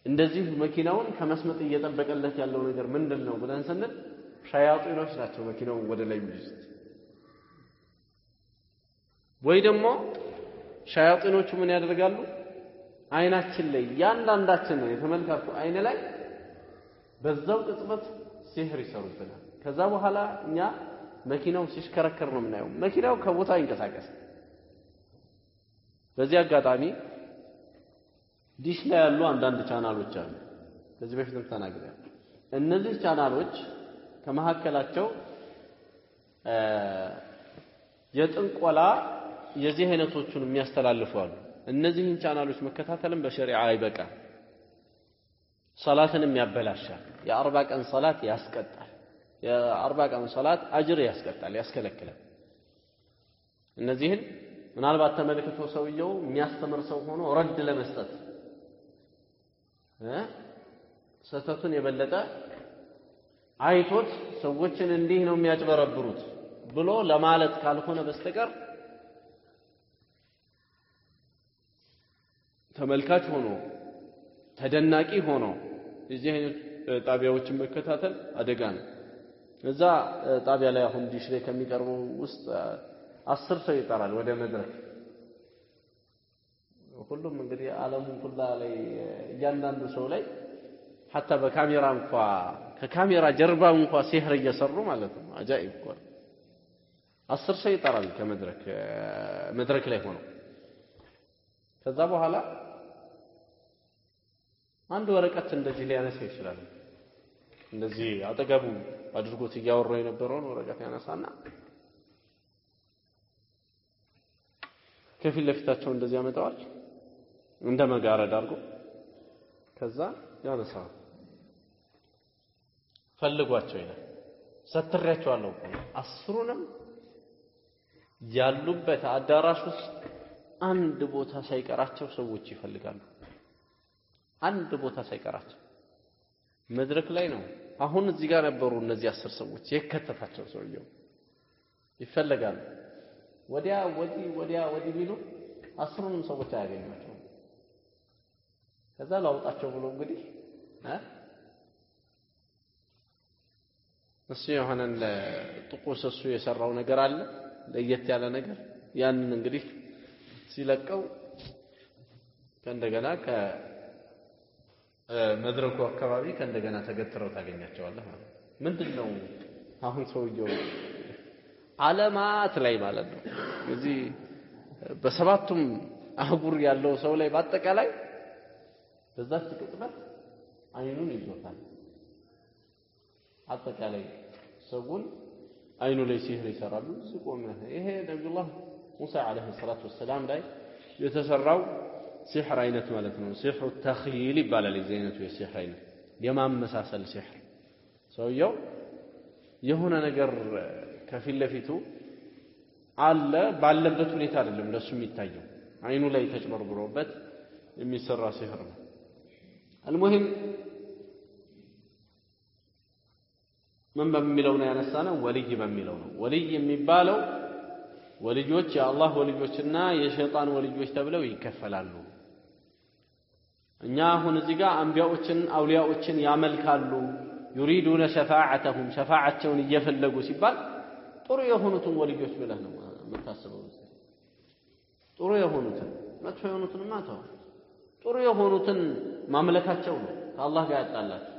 እንደዚህ መኪናውን ከመስመጥ እየጠበቀለት ያለው ነገር ምንድን ነው ብለን ስንል ሸያጢኖች ናቸው መኪናውን ወደ ላይ የሚይዙት። ወይ ደግሞ ሸያጢኖቹ ምን ያደርጋሉ? አይናችን ላይ እያንዳንዳችን ነው የተመልካቹ አይን ላይ በዛው ቅጽበት ሲህር ይሰሩብናል። ከዛ በኋላ እኛ መኪናው ሲሽከረከር ነው የምናየው። መኪናው ከቦታ አይንቀሳቀስ። በዚህ አጋጣሚ ዲሽ ላይ ያሉ አንዳንድ ቻናሎች አሉ። ከዚህ በፊትም ተናግሬያለሁ። እነዚህ ቻናሎች ከመካከላቸው የጥንቆላ የዚህ አይነቶቹን የሚያስተላልፉ አሉ። እነዚህን ቻናሎች መከታተልም በሸሪዓ አይበቃም። ሰላትንም ያበላሻል። የአርባ ቀን ሰላት ያስቀጣል። የአርባ ቀን ሰላት አጅር ያስቀጣል፣ ያስከለክላል። እነዚህን ምናልባት ተመልክቶ ሰውየው የሚያስተምር ሰው ሆኖ ረድ ለመስጠት ስህተቱን የበለጠ አይቶት ሰዎችን እንዲህ ነው የሚያጭበረብሩት ብሎ ለማለት ካልሆነ በስተቀር ተመልካች ሆኖ ተደናቂ ሆኖ የዚህ አይነት ጣቢያዎችን መከታተል አደጋ ነው። እዛ ጣቢያ ላይ አሁን ዲሽ ላይ ከሚቀርበው ውስጥ አስር ሰው ይጠራል ወደ መድረክ። ሁሉም እንግዲህ ዓለሙ ሁላ ላይ እያንዳንዱ ሰው ላይ ሐታ በካሜራ እንኳ ከካሜራ ጀርባ እንኳ ሲህር እየሰሩ ማለት ነው። አጃኢብ እኮ አስር ሰው ይጠራል ከመድረክ መድረክ ላይ ሆነው ከዛ በኋላ አንድ ወረቀት እንደዚህ ሊያነሳ ይችላል። እንደዚህ አጠገቡ አድርጎት እያወራው የነበረውን ወረቀት ያነሳና ከፊት ለፊታቸው እንደዚህ ያመጣዋል፣ እንደ መጋረድ አድርጎ ከዛ ያነሳዋል። ፈልጓቸው ይላል። ሰትሬያቸዋለሁ እኮ አስሩንም ያሉበት አዳራሽ ውስጥ አንድ ቦታ ሳይቀራቸው ሰዎች ይፈልጋሉ። አንድ ቦታ ሳይቀራቸው መድረክ ላይ ነው። አሁን እዚህ ጋር ነበሩ እነዚህ አስር ሰዎች የከተታቸው ሰውየው ይፈለጋሉ። ወዲያ ወዲህ ወዲያ ወዲህ ቢሉ አስሩንም ሰዎች አያገኟቸውም። ከዛ ላውጣቸው ብሎ እንግዲህ እሱ የሆነን ጥቁስ እሱ የሰራው ነገር አለ ለየት ያለ ነገር ያንን እንግዲህ ሲለቀው ከእንደገና ከመድረኩ አካባቢ ከእንደገና ተገትረው ታገኛቸዋለህ ማለት ነው። ምንድን ነው አሁን ሰውየው ዓለማት ላይ ማለት ነው እዚህ በሰባቱም አህጉር ያለው ሰው ላይ በአጠቃላይ በዛች ቅጽበት አይኑን ይዞታል። አጠቃላይ ሰውን አይኑ ላይ ሲህር ይሰራሉ። ሲቆም ይሄ ነቢዩላህ ሙሳ ዓለይሂ ሰላቱ ወሰላም ላይ የተሰራው ሲሕር አይነት ማለት ነው። ሲሕሩ ተኽይል ይባላል። የዚህ አይነቱ የሲሕር አይነት የማመሳሰል ሲሕር። ሰውየው የሆነ ነገር ከፊት ለፊቱ አለ፣ ባለበት ሁኔታ አይደለም ለሱ የሚታየው አይኑ ላይ ተጭበርብሮበት የሚሰራ ሲሕር ነው። አልሙሂም ምን በሚለው ነው ያነሳ ነው? ወልይ በሚለው ነው። ወልይ የሚባለው ወልዮች የአላህ ወልዮችና የሸይጣን ወልዮች ተብለው ይከፈላሉ። እኛ አሁን እዚህ ጋር አንቢያዎችን አውሊያዎችን ያመልካሉ። ዩሪዱነ ሸፋዓተሁም ሸፋዓቸውን እየፈለጉ ሲባል ጥሩ የሆኑትን ወልዮች ብለህ ነው የምታስበው። ጥሩ የሆኑትን መጥፎ የሆኑትንማ ተው። ጥሩ የሆኑትን ማምለካቸው ነው ከአላህ ጋር ያጣላቸው።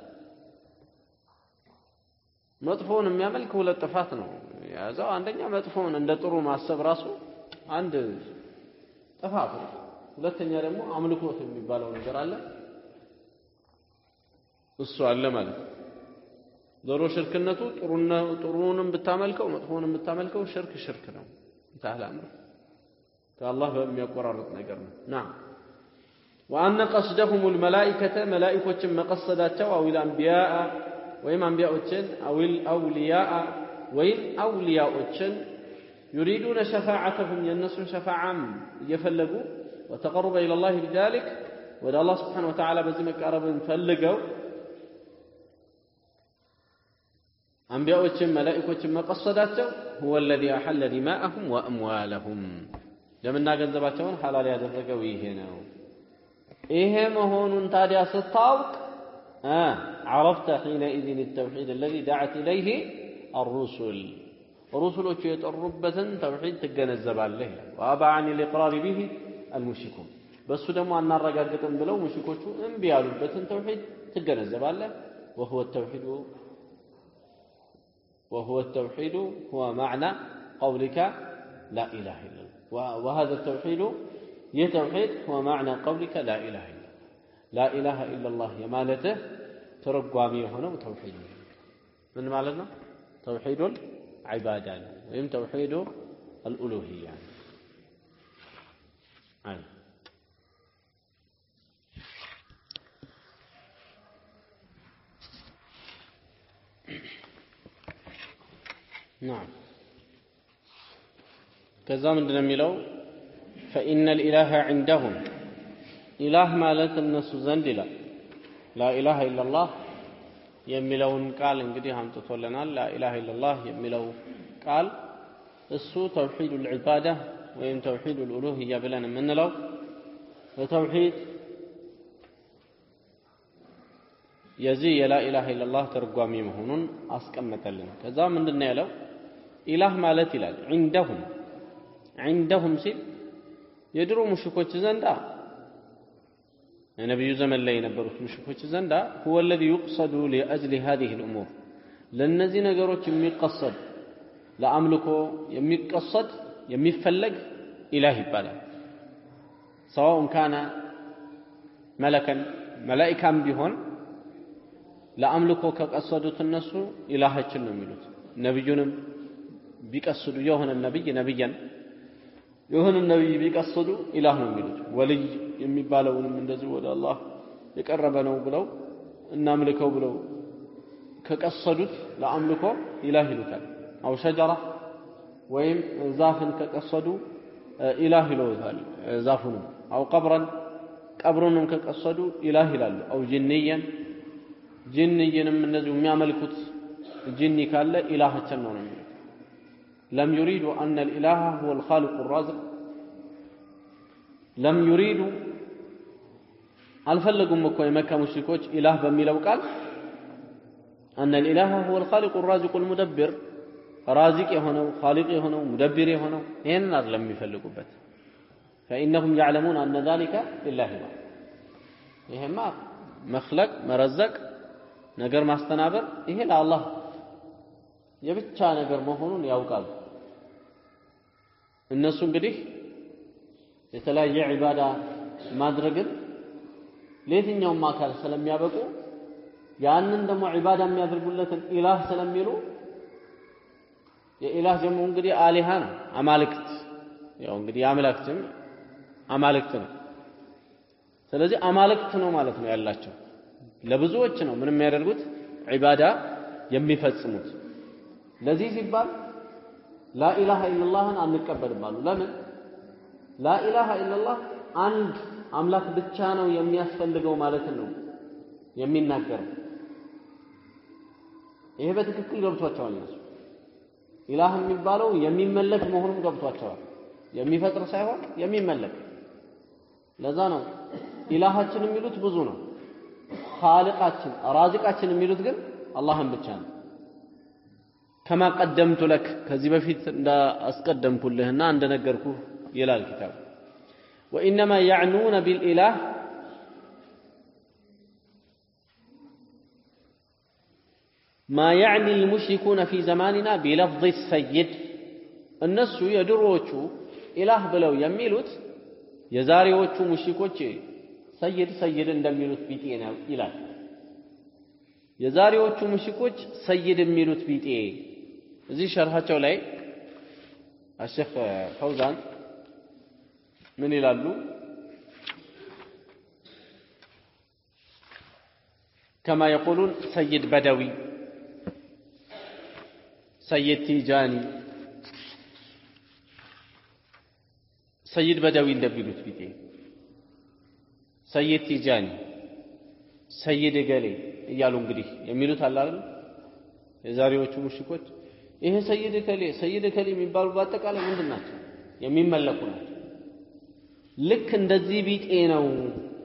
መጥፎውን የሚያመልክ ሁለት ጥፋት ነው የያዘው። አንደኛ መጥፎውን እንደ ጥሩ ማሰብ ራሱ አንድ ጥፋት ነው። ሁለተኛ ደግሞ አምልኮት የሚባለው ነገር አለ፣ እሱ አለ ማለት ነው። ዞሮ ሽርክነቱ ጥሩውንም ብታመልከው መጥፎውንም ብታመልከው ሽርክ ሽርክ ነው። ታህል አምር ከአላህ በሚያቆራርጥ ነገር ነው። ናም ወአነ ቀስደሁም ልመላኢከተ መላኢኮችን መቀሰዳቸው አዊል አንቢያአ ወይም አንቢያዎችን አዊል አውሊያአ ወይም አውሊያዎችን ዩሪዱነ ሸፋዓተሁም የእነሱን ሸፋዓም እየፈለጉ وتقرب إلى الله بذلك وإذا الله سبحانه وتعالى بزمك أرب فلقوا. أنبياء وشم ملائك وشم قصداته هو الذي أحل دماءهم وأموالهم. لما ناقل زباتون حلال يدرك ويهنا إيه مهون تاريا ستاوك عرفت حينئذ التوحيد الذي دعت إليه الرسل. رسل أشياء الربة توحيد تقنى الزبال له وأبى عن الإقرار به المشركون በሱ ደግሞ አናረጋግጥም ብለው ሙሽኮቹ እምቢ ያሉበትን ተውሂድ ትገነዘባለህ። وهو التوحيد وهو التوحيد هو معنى قولك لا إله إلا الله وهذا التوحيد يتوحيد هو معنى قولك لا إله إلا الله لا إله إلا الله يمالته ترقوامي هنا توحيد من مالنا توحيد العبادة ويم توحيد الألوهية يعني. نعم كذا من دنميلو فإن الإله عندهم إله مالت الناس زندلا لا إله إلا الله የሚለውን ቃል እንግዲህ አምጥቶልናል። ላኢላሃ ኢለላህ የሚለው ቃል እሱ ተውሒዱል ዒባዳ ወይም ተውሒዱል ኡሉህያ ብለን የምንለው በተውሒድ የዚህ የላኢላሃ ኢለላህ ተርጓሚ መሆኑን አስቀመጠልን። ከዛ ምንድን ነው ያለው? ኢላህ ማለት ይላል ዒንደሁም ዒንደሁም ሲል የድሮ ሙሽኮች ዘንዳ የነቢዩ ዘመን ላይ የነበሩት ሙሽኮች ዘንዳ ሁወ ለዚ ዩቅሰዱ ሊአጅሊ ሃዚህ ልእሙር ለእነዚህ ነገሮች የሚቀሰድ ለአምልኮ የሚቀሰድ የሚፈለግ ኢላህ ይባላል። ሰዋኡን ካነ መለከን መላኢካም ቢሆን ለአምልኮ ከቀሰዱት እነሱ ኢላሃችን ነው የሚሉት። ነቢዩንም ቢቀስዱ የሆነ ነቢይ ነቢያን የሆነ ነቢይ ቢቀስዱ ኢላህ ነው የሚሉት። ወልይ የሚባለውንም እንደዚሁ ወደ አላህ የቀረበ ነው ብለው እናምልከው ብለው ከቀሰዱት ለአምልኮ ኢላህ ይሉታል። አው ሸጀራ ወይም ዛፍን ከቀሰዱ ኢላህ ይለውታል ዛፉንም። አው ቀብረን ቀብሩንም ከቀሰዱ ኢላህ ይላሉ። አው ጅንየን ጅንይንም እንደዚሁ የሚያመልኩት ጅኒ ካለ ኢላሃችን ነው ነው የሚሉት። ለም ዩሪዱ አነ ልኢላሃ ሁወ ልኻሊቁ ራዝቅ ለም ዩሪዱ አልፈለጉም እኮ የመካ ሙሽሪኮች ኢላህ በሚለው ቃል አነ ልኢላሃ ሁወ ልኻሊቁ ራዚቁ ልሙደብር ራዚቅ የሆነው ኻሊቅ የሆነው ሙደቢር የሆነው ይህንን አይደለም የሚፈልጉበት። ፈኢነሁም ያዕለሙን አነ ዛሊከ ሊላህ ነው ይሄማ መክለቅ መረዘቅ ነገር ማስተናበር ይሄ ለአላህ የብቻ ነገር መሆኑን ያውቃሉ። እነሱ እንግዲህ የተለያየ ዒባዳ ማድረግን ለየትኛውም አካል ስለሚያበቁ ያንን ደግሞ ዒባዳ የሚያደርጉለትን ኢላህ ስለሚሉ የኢላህ ጀሙ እንግዲህ አሊሃ ነው አማልክት። ያው እንግዲህ የአምላክትም አማልክት ነው። ስለዚህ አማልክት ነው ማለት ነው ያላቸው። ለብዙዎች ነው ምን የሚያደርጉት ዒባዳ የሚፈጽሙት። ለዚህ ሲባል ላኢላሃ ኢለላህን አንቀበልም አሉ ለምን ላኢላሃ ኢለላህ አንድ አምላክ ብቻ ነው የሚያስፈልገው ማለት ነው የሚናገረው። ይሄ በትክክል ገብቷቸዋል እነሱ ኢላህ የሚባለው የሚመለክ መሆኑን ገብቷቸዋል። የሚፈጥር ሳይሆን የሚመለክ። ለዛ ነው ኢላሃችን የሚሉት ብዙ ነው። ኻሊቃችን ራዚቃችን የሚሉት ግን አላህን ብቻ ነው። ከማ ቀደምቱ ለክ ከዚህ በፊት እንዳስቀደምኩልህና እንደነገርኩህ ይላል ኪታቡ። ወኢነማ ያዕኑነ ቢልኢላህ ማ ያዕኒ ልሙሽሪኩነ ፊ ዘማኒና ቢለፍظ ሰይድ እነሱ የድሮዎቹ ኢላህ ብለው የሚሉት የዛሬዎቹ ሙሽሪኮች ሰይድ ሰይድ እንደሚሉት ቢጤ ነው ይላል። የዛሬዎቹ ሙሽሪኮች ሰይድ የሚሉት ቢጤ። እዚህ ሸርሃቸው ላይ አሸክ ፈውዛን ምን ይላሉ? ከማ የቁሉን ሰይድ በደዊ ሰይድ ቲጃኒ ሰይድ በደዊ እንደሚሉት ቢጤ ሰይድ ቲጃኒ ሰይድ ገሌ እያሉ እንግዲህ የሚሉት አለ አይደል? የዛሬዎቹ ሙሽኮች ይሄ ሰይድ ከሌ ሰይድ ከሌ የሚባሉ በአጠቃላይ ምንድን ናቸው? የሚመለኩ ናቸው። ልክ እንደዚህ ቢጤ ነው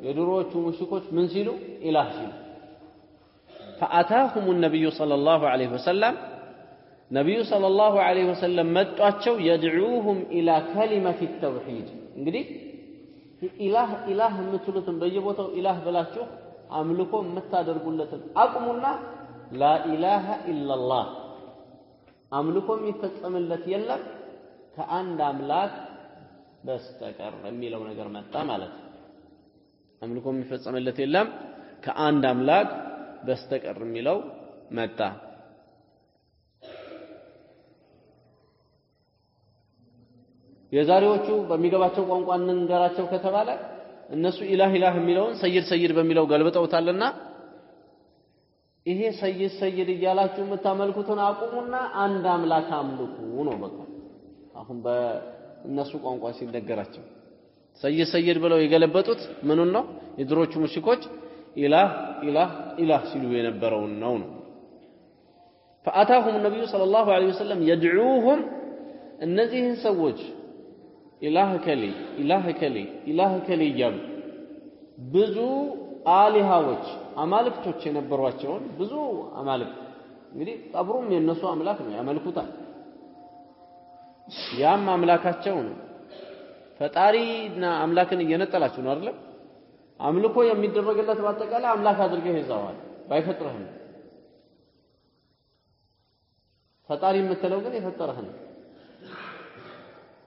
የድሮዎቹ ሙሽኮች ምን ሲሉ? ኢላህ ሲሉ። ፈአታሁም ነቢዩ ሰለላሁ ዐለይሂ ወሰለም ነቢዩ ሰለላሁ ዐለይሂ ወሰለም መጧቸው የድዑሁም ኢላ ከሊመት ተውሒድ እንግዲህ ኢላህ ኢላህ የምትሉትን በየቦታው ኢላህ ብላችሁ አምልኮ የምታደርጉለትን አቁሙና ላኢላሃ ኢላላህ አምልኮ የሚፈጸምለት የለም ከአንድ አምላክ በስተቀር የሚለው ነገር መጣ ማለት ነው። አምልኮ የሚፈጸምለት የለም ከአንድ አምላክ በስተቀር የሚለው መጣ። የዛሬዎቹ በሚገባቸው ቋንቋ እንንገራቸው ከተባለ እነሱ ኢላህ ኢላህ የሚለውን ሰይድ ሰይድ በሚለው ገልብጠውታልና ይሄ ሰይድ ሰይድ እያላችሁ የምታመልኩትን አቁሙና አንድ አምላክ አምልኩ ነው በቃ። አሁን በእነሱ ቋንቋ ሲነገራቸው ሰይድ ሰይድ ብለው የገለበጡት ምኑን ነው? የድሮቹ ሙሽኮች ኢላህ ኢላህ ኢላህ ሲሉ የነበረውን ነው ነው። ፈአታሁም ነቢዩ ሰለላሁ ዐለይሂ ወሰለም የድዑሁም እነዚህን ሰዎች ኢላህ ከሌ ኢላህ ከሌ ኢላህ ከሌ እያሉ ብዙ አሊሃዎች አማልክቶች የነበሯቸውን ብዙ አማልክት እንግዲህ ቀብሩም የእነሱ አምላክ ነው፣ ያመልኩታል። ያም አምላካቸው ነው። ፈጣሪና አምላክን እየነጠላችሁ ነው አይደለም? አምልኮ የሚደረግለት በአጠቃላይ አምላክ አድርገህ ይዘዋል፣ ባይፈጥርህም። ፈጣሪ የምትለው ግን የፈጠረህን ነው።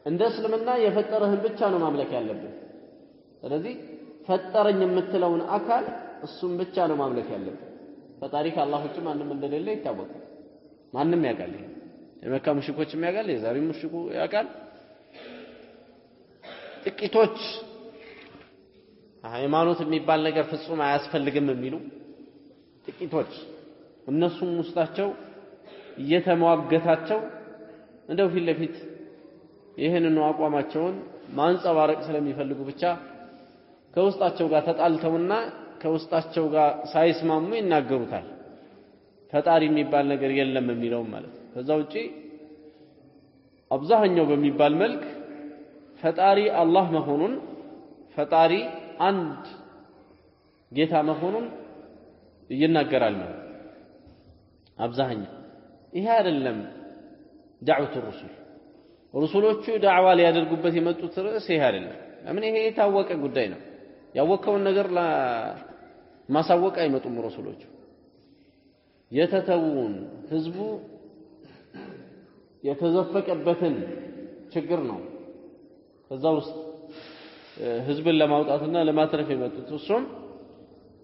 እንደ እስልምና የፈጠረህን ብቻ ነው ማምለክ ያለብን። ስለዚህ ፈጠረኝ የምትለውን አካል እሱም ብቻ ነው ማምለክ ያለብን። ፈጣሪ ከአላህ ውጭ ማንም እንደሌለ ይታወቃል። ማንም ያውቃል። ይሄ የመካ ሙሽኮችም ያውቃል፣ የዛሬው ሙሽኩ ያውቃል። ጥቂቶች ሃይማኖት የሚባል ነገር ፍጹም አያስፈልግም የሚሉ ጥቂቶች እነሱም ውስጣቸው እየተሟገታቸው እንደው ፊት ለፊት ይህንኑ አቋማቸውን ማንጸባረቅ ስለሚፈልጉ ብቻ ከውስጣቸው ጋር ተጣልተውና ከውስጣቸው ጋር ሳይስማሙ ይናገሩታል። ፈጣሪ የሚባል ነገር የለም የሚለውም ማለት ነው። ከዛ ውጪ አብዛኛው በሚባል መልክ ፈጣሪ አላህ መሆኑን ፈጣሪ አንድ ጌታ መሆኑን ይናገራል ነው አብዛኛው። ይሄ አይደለም ዳዕወቱ ሩሱል ሩሱሎቹ ዳዕዋ ሊያደርጉበት የመጡት ርዕስ ይሄ አይደለም። ለምን ይሄ የታወቀ ጉዳይ ነው። ያወቀውን ነገር ማሳወቅ አይመጡም ረሱሎቹ። የተተውን ህዝቡ የተዘፈቀበትን ችግር ነው ከዛ ውስጥ ህዝብን ለማውጣትና ለማትረፍ የመጡት እሱም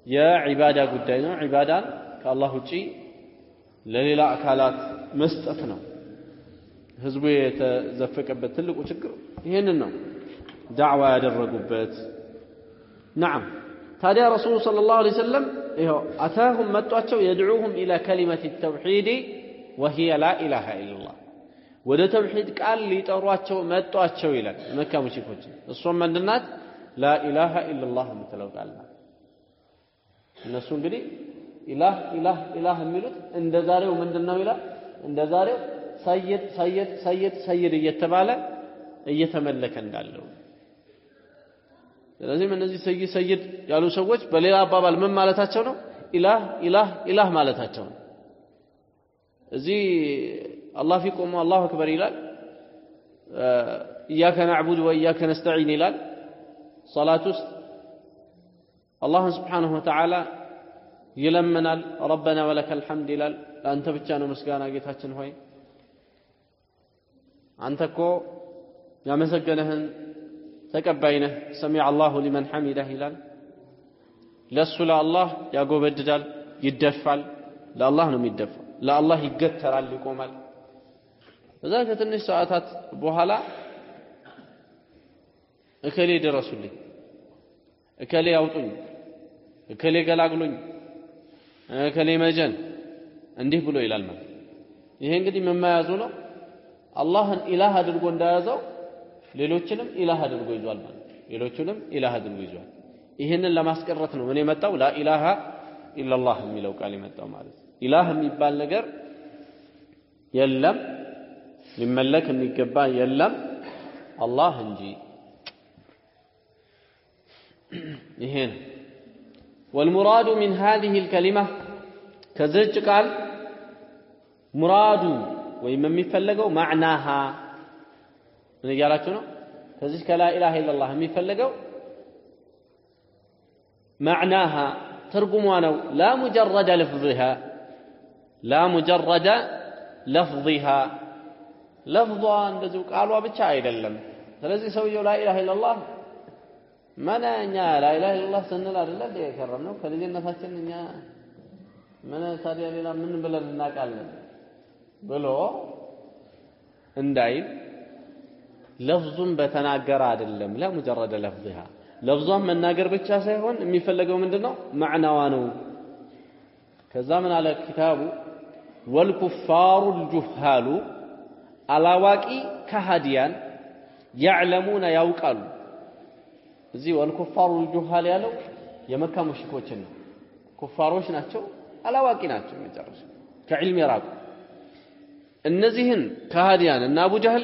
የዒባዳ ጉዳይ ነው። ዒባዳን ከአላህ ውጪ ለሌላ አካላት መስጠት ነው። ህዝቡ የተዘፈቀበት ትልቁ ችግር ይህንን ነው ዳዕዋ ያደረጉበት። ነዓም ታዲያ ረሱሉ ሰለላሁ ዐለይሂ ወሰለም ይኸው አታሁም መጧቸው የድዑሁም ኢላ ከሊመት ተውሒድ ወሂየ ላ ኢላሃ ኢለላህ ወደ ተውሒድ ቃል ሊጠሯቸው መጧቸው ይላል መካ ሙሽኮች። እሷም ምንድናት? ላኢላሃ ኢለላህ የምትለው ቃል ናት። እነሱ እንግዲህ ኢላህ ኢላህ ኢላህ የሚሉት እንደ ዛሬው ምንድን ነው ይላል እንደ ዛሬው ሰይድ ሰይድ ሰይድ ሰይድ እየተባለ እየተመለከ እንዳለው ስለዚህም እነዚህ ሰይድ ሰይድ ያሉ ሰዎች በሌላ አባባል ምን ማለታቸው ነው? ኢላህ ኢላህ ኢላህ ማለታቸው ነው። እዚህ አላህ ፊት አላሁ አክበር ይላል። ኢያከ ናዕቡድ ወኢያከ ነስተዒን ይላል። ሰላት ውስጥ አላህን ስብሓንሁ ወተዓላ ይለምናል። ረበና ወለከል ሐምድ ይላል። ለአንተ ብቻ ነው ምስጋና ጌታችን ሆይ አንተ እኮ ያመሰገነህን ተቀባይ ነህ። ሰሚዐ አላሁ ሊመን ሐሚደህ ይላል። ለእሱ ለአላህ ያጎበድዳል፣ ይደፋል። ለአላህ ነው የሚደፋው። ለአላህ ይገተራል፣ ይቆማል። እዛ ከትንሽ ሰዓታት በኋላ እከሌ ድረሱልኝ፣ እከሌ ያውጡኝ፣ እከሌ ገላግሉኝ፣ እከሌ መጀን እንዲህ ብሎ ይላል ማለት ይሄ እንግዲህ ምን መያዙ ነው? አላህን ኢላህ አድርጎ እንደያዘው ሌሎችንም ኢላህ አድርጎ ይዟል ማለት ሌሎቹንም ኢላህ አድርጎ ይዟል። ይህንን ለማስቀረት ነው ምን የመጣው ላኢላሃ ኢላላህ የሚለው ቃል የመጣው ማለት ነው። ኢላህ የሚባል ነገር የለም፣ ሊመለክ የሚገባ የለም አላህ እንጂ። ይሄ ነው ወልሙራዱ ሚን ሃዚሂ ልከሊማ ከዚህች ቃል ሙራዱ ወይም የሚፈለገው ማዕናሃ ምን እያላችሁ ነው? ከዚህ ከላኢላሃ ኢለላህ የሚፈለገው ማዕናሃ ትርጉሟ ነው። ላ ሙጀረደ ለፍዚሃ ላ ሙጀረደ ለፍዚሃ ለፍዟ እንደዚሁ ቃሏ ብቻ አይደለም። ስለዚህ ሰውየው ላኢላሃ ኢለላህ መነ እኛ ላኢላሃ ኢለላህ ስንል አይደለ እንደ የከረምነው ከልጅነታችን እኛ ምን ታዲያ ሌላ ምን ብለን እናውቃለን ብሎ እንዳይል ለፍዙም በተናገረ አይደለም። ለሙጀረደ ለፍዚሃ ለፍዟን መናገር ብቻ ሳይሆን የሚፈለገው ምንድን ነው? ማዕናዋ ነው። ከዛ ምን አለ ኪታቡ ወልኩፋሩ ልጁሃሉ አላዋቂ ከሃዲያን ያዕለሙነ ያውቃሉ። እዚህ ወልኩፋሩ ልጁሃል ያለው የመካ ሙሽኮችን ነው። ኩፋሮች ናቸው፣ አላዋቂ ናቸው። የመጨረሻ ከዕልም የራቁ እነዚህን ከሃዲያን እና አቡ ጀህል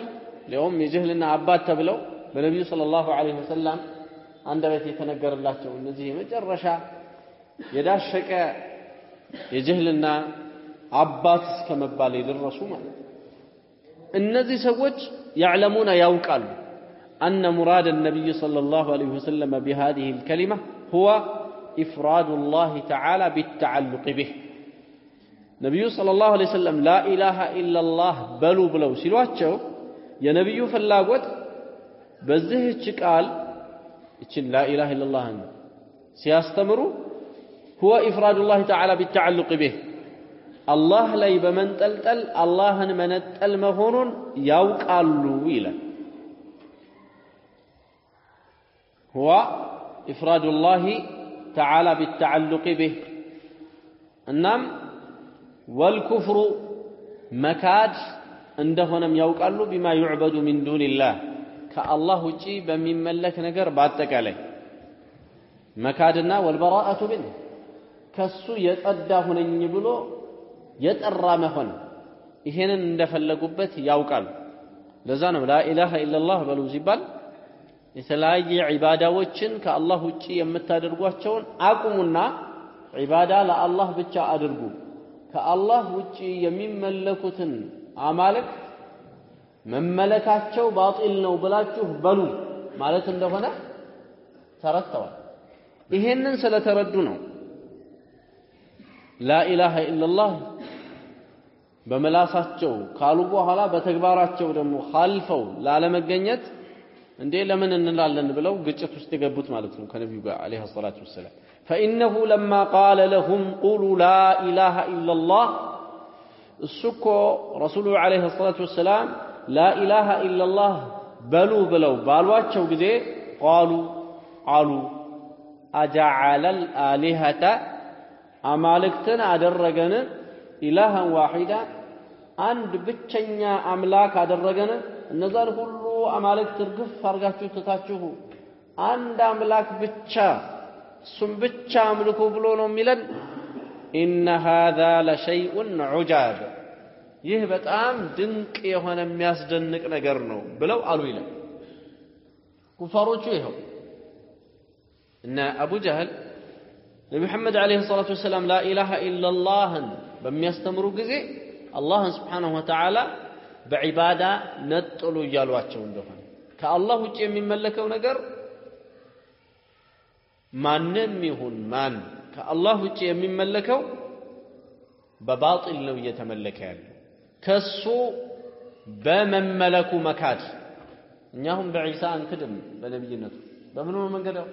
ሊያውም የጀህልና አባት ተብለው በነቢዩ ሰለላሁ ዐለይሂ ወሰለም አንደበት የተነገረላቸው እነዚህ የመጨረሻ የዳሸቀ የጀህልና አባት እስከ መባል የደረሱ ማለት ነው። እነዚህ ሰዎች ያዕለሙነ ያውቃሉ أن مراد النبي صلى الله عليه وسلم بهذه الكلمة هو إفراد الله تعالى بالتعلق به نبي صلى الله عليه وسلم لا إله إلا الله بلو بلو سلواتشو يا نبي فلاقوت بزهج قال لا إله إلا الله سيستمروا هو إفراد الله تعالى بالتعلق به الله لا بمن تلتل الله من المهون يوقعلوا إلى والكفر مكاد عندهم يوكلوا بما يعبد من دون الله. كالله جي بمن ملك نجر باتك عليه مكادنا والبراءة منه. كالسو يتأدى هنا يبلو يتأرى مهن. إهنا ندفع لقبت يوكل لزانا لا إله إلا الله بل زبال. يتلاقي عبادة وشن كالله جي يمتا درقوه چون عبادة لا الله بچا أدرقوه ከአላህ ውጪ የሚመለኩትን አማልክት መመለካቸው ባጢል ነው ብላችሁ በሉ ማለት እንደሆነ ተረድተዋል። ይሄንን ስለተረዱ ነው ላኢላሃ ኢለላህ በመላሳቸው ካሉ በኋላ በተግባራቸው ደግሞ ካልፈው ላለመገኘት እንዴ ለምን እንላለን ብለው ግጭት ውስጥ የገቡት ማለት ነው ከነቢዩ ጋር ዓለይሂ ሰላቱ ወሰላም። ፈኢነሁ ለማ ቃለ ለሁም ቁሉ ላ ኢላሃ ኢለላህ እሱ እኮ ረሱሉ ዓለይሂ ሰላቱ ወሰላም ላ ኢላሃ በሉ ብለው ባሏቸው ጊዜ ቃሉ አሉ አጀዓለል አሊሀተ አማልክትን አደረገን? ኢላሃን ዋሂዳ አንድ ብቸኛ አምላክ አደረገን? እነዛን ሁሉ አማልክት እርግፍ አርጋችሁ ትታችሁ አንድ አምላክ ብቻ እሱም ብቻ አምልኩ ብሎ ነው የሚለን። ኢነ ሃዛ ለሸይኡን ዑጃብ ይህ በጣም ድንቅ የሆነ የሚያስደንቅ ነገር ነው ብለው አሉ ይላል። ኩፋሮቹ ይኸው። እነ አቡ ጀህል ነቢ መሐመድ ዓለይሂ ሰላቱ ወሰላም ላኢላሃ ኢለላህን በሚያስተምሩ ጊዜ አላህን ስብሓነሁ ወተዓላ በዒባዳ ነጥሉ እያሏቸው እንደሆነ። ከአላህ ውጭ የሚመለከው ነገር ማንም ይሁን ማን ከአላህ ውጭ የሚመለከው በባጢል ነው እየተመለከ ያለው። ከሱ በመመለኩ መካድ። እኛ አሁን በዒሳ አንክድም በነቢይነቱ በምኑ ነው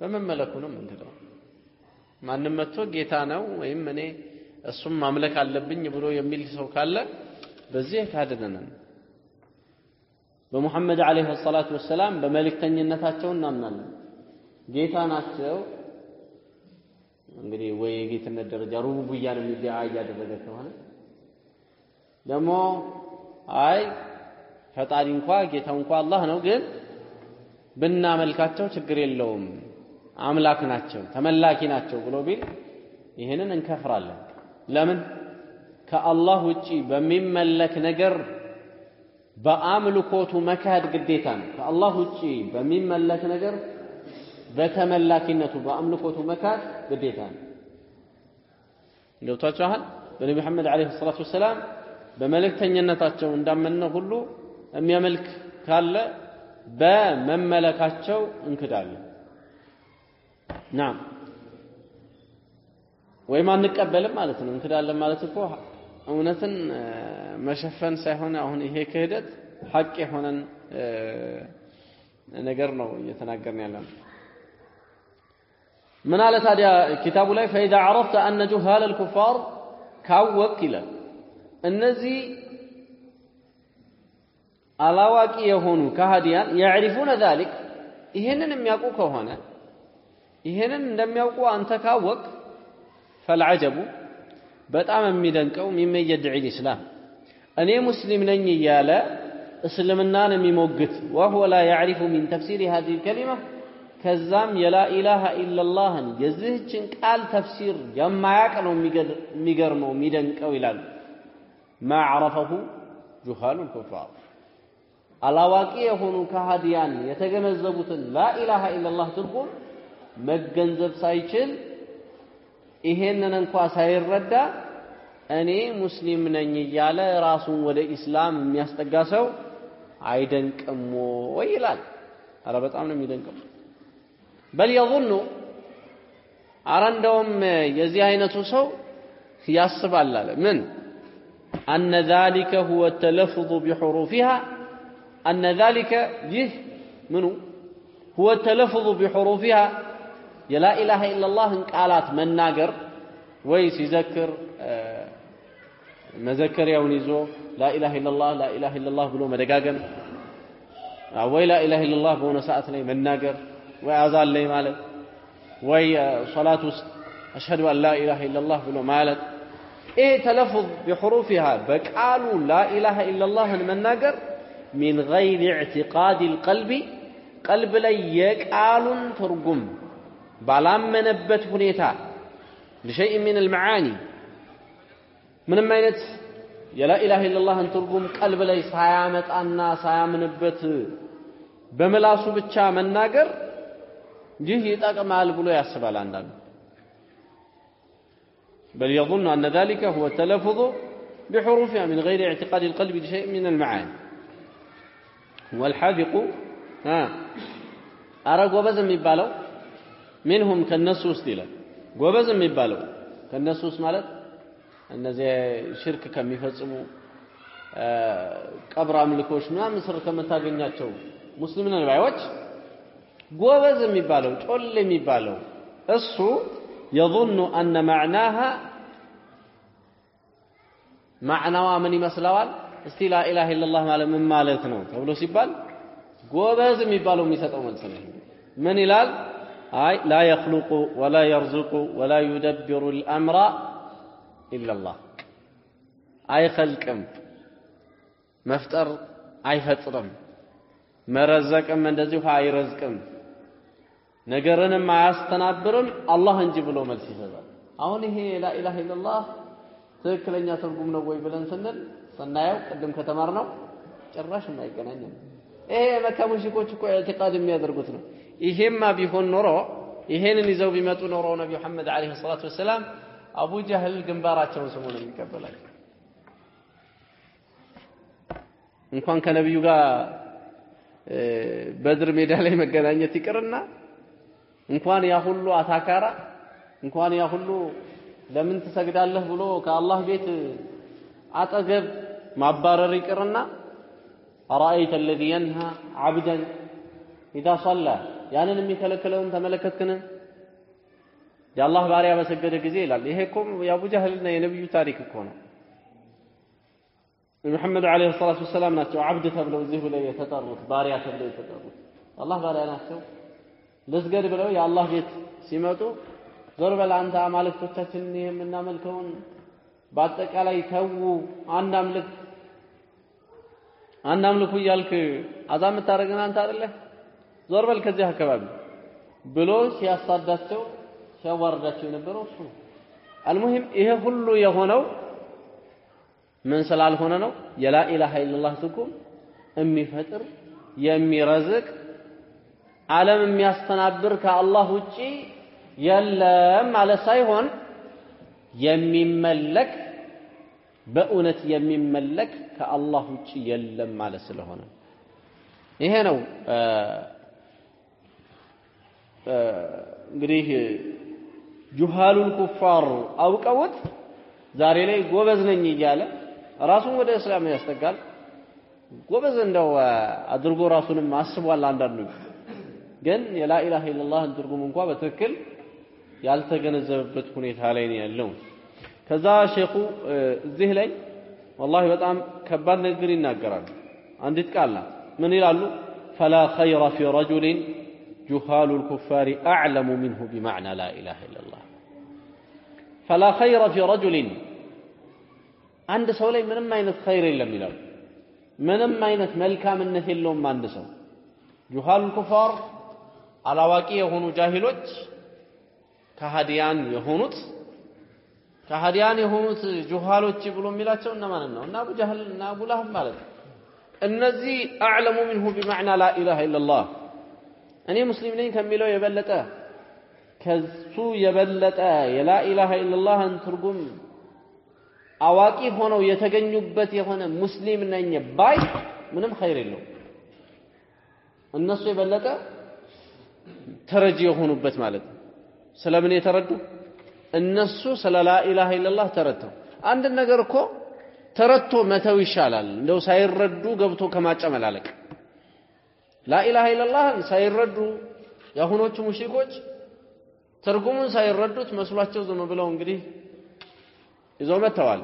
በመመለኩ ነው መንገዳው ማንም መጥቶ ጌታ ነው ወይም እኔ እሱም ማምለክ አለብኝ ብሎ የሚል ሰው ካለ በዚህ ካድነን በሙሐመድ ዓለይሂ ሰላቱ ወሰላም በመልእክተኝነታቸው እናምናለን። ጌታ ናቸው። እንግዲህ ወይ የጌትነት ደረጃ ሩቡብያን የሚዲያ እያደረገ ከሆነ ደግሞ አይ ፈጣሪ እንኳ ጌታው እንኳ አላህ ነው ግን ብናመልካቸው ችግር የለውም። አምላክ ናቸው ተመላኪ ናቸው ብሎ ቢል ይህንን እንከፍራለን። ለምን ከአላህ ውጪ በሚመለክ ነገር በአምልኮቱ መካድ ግዴታ ነው። ከአላህ ውጪ በሚመለክ ነገር በተመላኪነቱ በአምልኮቱ መካድ ግዴታ ነው። ገብቷችኋል በነቢ መሐመድ ዓለይሂ ሰላቱ ወሰላም በመልእክተኝነታቸው እንዳመንነው ሁሉ የሚያመልክ ካለ በመመለካቸው እንክዳለን ናም። ወይም አንቀበልም ማለት ነው። እንክዳለን ማለት እኮ እውነትን መሸፈን ሳይሆን አሁን ይሄ ክህደት ሐቅ የሆነን ነገር ነው እየተናገርን ያለ ነው ምን አለ ታዲያ ኪታቡ ላይ? ፈኢዛ ዐረፍተ አነ ጁሃለ ልኩፋር ካወቅ ይላል። እነዚህ አላዋቂ የሆኑ ከሃዲያን ያዕሪፉነ ዛሊክ ይሄንን የሚያውቁ ከሆነ ይሄንን እንደሚያውቁ አንተ ካወቅ ፈልዐጀቡ በጣም የሚደንቀው ሚመን የድዒ ልእስላም እኔ ሙስሊም ነኝ እያለ እስልምናን የሚሞግት ወሁወ ላ ያዕሪፉ ሚን ተፍሲር ሃዚህ ልከሊማ ከዛም የላኢላሃ ኢለላህን የዚህችን ቃል ተፍሲር የማያቅ ነው የሚገርመው የሚደንቀው ይላሉ። ማ ዐረፈሁ ጁሃሉ ኩፋር አላዋቂ የሆኑ ከሃዲያን የተገነዘቡትን ላኢላሃ ኢለላህ ትርጉም መገንዘብ ሳይችል ይሄንን እንኳ ሳይረዳ እኔ ሙስሊም ነኝ እያለ ራሱን ወደ ኢስላም የሚያስጠጋ ሰው አይደንቅም ወይ ይላል። አረ በጣም ነው የሚደንቀው። በል የظኑ አረ እንደውም የዚህ አይነቱ ሰው ያስባል አለ ምን أن ذلك هو التلفظ بحروفها أن ذلك ይህ ምኑ هو التلفظ بحروفها የላ ኢላሃ ኢለላህን ቃላት መናገር ወይ ሲዘክር መዘከሪያውን ይዞ ላኢላሃ ኢለላህ ላኢላሃ ኢለላህ ብሎ መደጋገም ወይ ላኢላሃ ኢለላህ በሆነ ሰዓት ላይ መናገር ወይ አዛን ላይ ማለት ወይ ሶላት ውስጥ አሽሀዱ አን ላኢላሃ ኢለላህ ብሎ ማለት ይሄ ተለፉዝ ቢሑሩፊሃ በቃሉ ላኢላሃ ኢለላህን መናገር ሚን ገይሪ ኢዕቲቃድ ልቀልቢ ቀልብ ላይ የቃሉን ትርጉም ባላመነበት ሁኔታ لشيء من المعاني ምንም አይነት የላኢላሃ ኢለላህን ትርጉም ቀልብ ላይ ሳያመጣና ሳያምንበት በምላሱ ብቻ መናገር ይህ ይጠቅማል ብሎ ያስባል አንዳንዱ بل يظن أن ذلك هو التلفظ بحروفها من غير اعتقاد القلب لشيء من المعاني والحاذق ها أرى ጎበዝ የሚባለው ሚንሁም ከነሱ ውስጥ ይላል ጎበዝ የሚባለው ከነሱ ውስጥ ማለት እነዚህ ሽርክ ከሚፈጽሙ ቀብር አምልኮች ምናምን ስር ከምታገኛቸው ሙስሊም ባዮች ጎበዝ የሚባለው ጮል የሚባለው እሱ የظن አነ معناها ማዕናዋ ምን ይመስለዋል? እስቲ ላ ኢላሃ ኢለላህ ማለት ምን ማለት ነው ተብሎ ሲባል ጎበዝ የሚባለው የሚሰጠው መልስ ነው። ምን ይላል? አይ ላ የኽሉቁ ወላ የርዙቁ ወላ ዩደብሩ ልአምራ ኢለላህ አይኸልቅም፣ መፍጠር አይፈጥርም፣ መረዘቅም እንደዚሁ አይረዝቅም፣ ነገርንም አያስተናብርም አላህ እንጂ ብሎ መልስ ይሰጣል። አሁን ይሄ ላኢላሃ ኢለላህ ትክክለኛ ትርጉም ነው ወይ ብለን ስንል ስናየው ቅድም ከተማርነው ጭራሽ የማይገናኝም። ይሄ የመካ ሙሽሪኮች እኮ ኢዕቲቃድ የሚያደርጉት ነው። ይሄማ ቢሆን ኖሮ ይሄንን ይዘው ቢመጡ ኖሮ ነቢ መሐመድ ዓለይሂ ሰላቱ ወሰላም አቡ ጀህል ግንባራቸውን ስሞ ነው የሚቀበላቸው። እንኳን ከነቢዩ ጋር በድር ሜዳ ላይ መገናኘት ይቅርና እንኳን ያ ሁሉ አታካራ እንኳን ያ ሁሉ ለምን ትሰግዳለህ ብሎ ከአላህ ቤት አጠገብ ማባረር ይቅርና አረአይተ አለዚ የንሃ ዓብደን ኢዛ ሰላ ያንን የሚከለክለውን ተመለከትክን? የአላህ ባሪያ በሰገደ ጊዜ ይላል። ይሄ እኮ የአቡ ጃህልና የነቢዩ ታሪክ እኮ ነው። ሙሐመድ ዓለይሂ ሰላቱ ወሰላም ናቸው ዓብድ ተብለው እዚሁ ላይ የተጠሩት ባሪያ ተብለው የተጠሩት አላህ ባሪያ ናቸው። ልስገድ ብለው የአላህ ቤት ሲመጡ ዞር በል አንተ አማልክቶቻችንን የምናመልከውን በአጠቃላይ ተዉ፣ አንድ አምልክ አንድ አምልኩ እያልክ አዛ የምታደርገን አንተ አይደለህ? ዞር በል ከዚህ አካባቢ ብሎ ሲያሳዳቸው ሲያዋርዳቸው የነበረው እሱ ነው። አልሙሂም ይሄ ሁሉ የሆነው ምን ስላልሆነ ነው? የላኢላሃ ኢለላህ ትርጉም የሚፈጥር የሚረዝቅ ዓለም የሚያስተናብር ከአላህ ውጪ የለም ማለት ሳይሆን የሚመለክ በእውነት የሚመለክ ከአላህ ውጭ የለም ማለት ስለሆነ ይሄ ነው እንግዲህ ጁሃሉል ኩፋር አውቀውት ዛሬ ላይ ጎበዝ ነኝ እያለ ራሱን ወደ እስላም ያስጠጋል። ጎበዝ እንደው አድርጎ ራሱንም አስቧል። አንዳንዱ ግን የላኢላሃ ኢለላህን ትርጉም እንኳ በትክክል ያልተገነዘበበት ሁኔታ ላይ ነው ያለው። ከዛ ሼኹ እዚህ ላይ ወላሂ በጣም ከባድ ንግግር ይናገራሉ። አንዲት ቃል ናት። ምን ይላሉ? ፈላ ኸይረ ፊ ረጁሊን ጁሃሉ ልኩፋሪ አዕለሙ ሚንሁ ቢማዕና ላ ኢላሃ ኢለላህ። ፈላ ኸይረ ፊ ረጁሊን አንድ ሰው ላይ ምንም አይነት ኸይር የለም ይላሉ። ምንም አይነት መልካምነት የለውም አንድ ሰው ጁሃሉ ልኩፋር አላዋቂ የሆኑ ጃሂሎች ከሃዲያን የሆኑት ከሃዲያን የሆኑት ጁሃሎች ብሎ የሚላቸው እነማንን ነው? እና አቡ ጃህል እና አቡ ለሀብ ማለት ነው። እነዚህ አዕለሙ ሚንሁ ቢማዕና ላኢላሃ ኢለላህ እኔ ሙስሊም ነኝ ከሚለው የበለጠ ከሱ የበለጠ የላኢላሃ ኢለላህን ትርጉም አዋቂ ሆነው የተገኙበት የሆነ ሙስሊም ነኝ ባይ ምንም خير የለው። እነሱ የበለጠ ተረጂ የሆኑበት ማለት ነው። ስለምን የተረዱ? እነሱ ስለ لا إله إلا الله ተረድተው። አንድን ነገር እኮ ተረድቶ መተው ይሻላል፣ እንደው ሳይረዱ ገብቶ ከማጨመላለቅ። لا إله إلا الله ን ሳይረዱ የአሁኖቹ ሙሽሪኮች ትርጉሙን ሳይረዱት መስሏቸው ዝም ብለው እንግዲህ ይዘው መጥተዋል።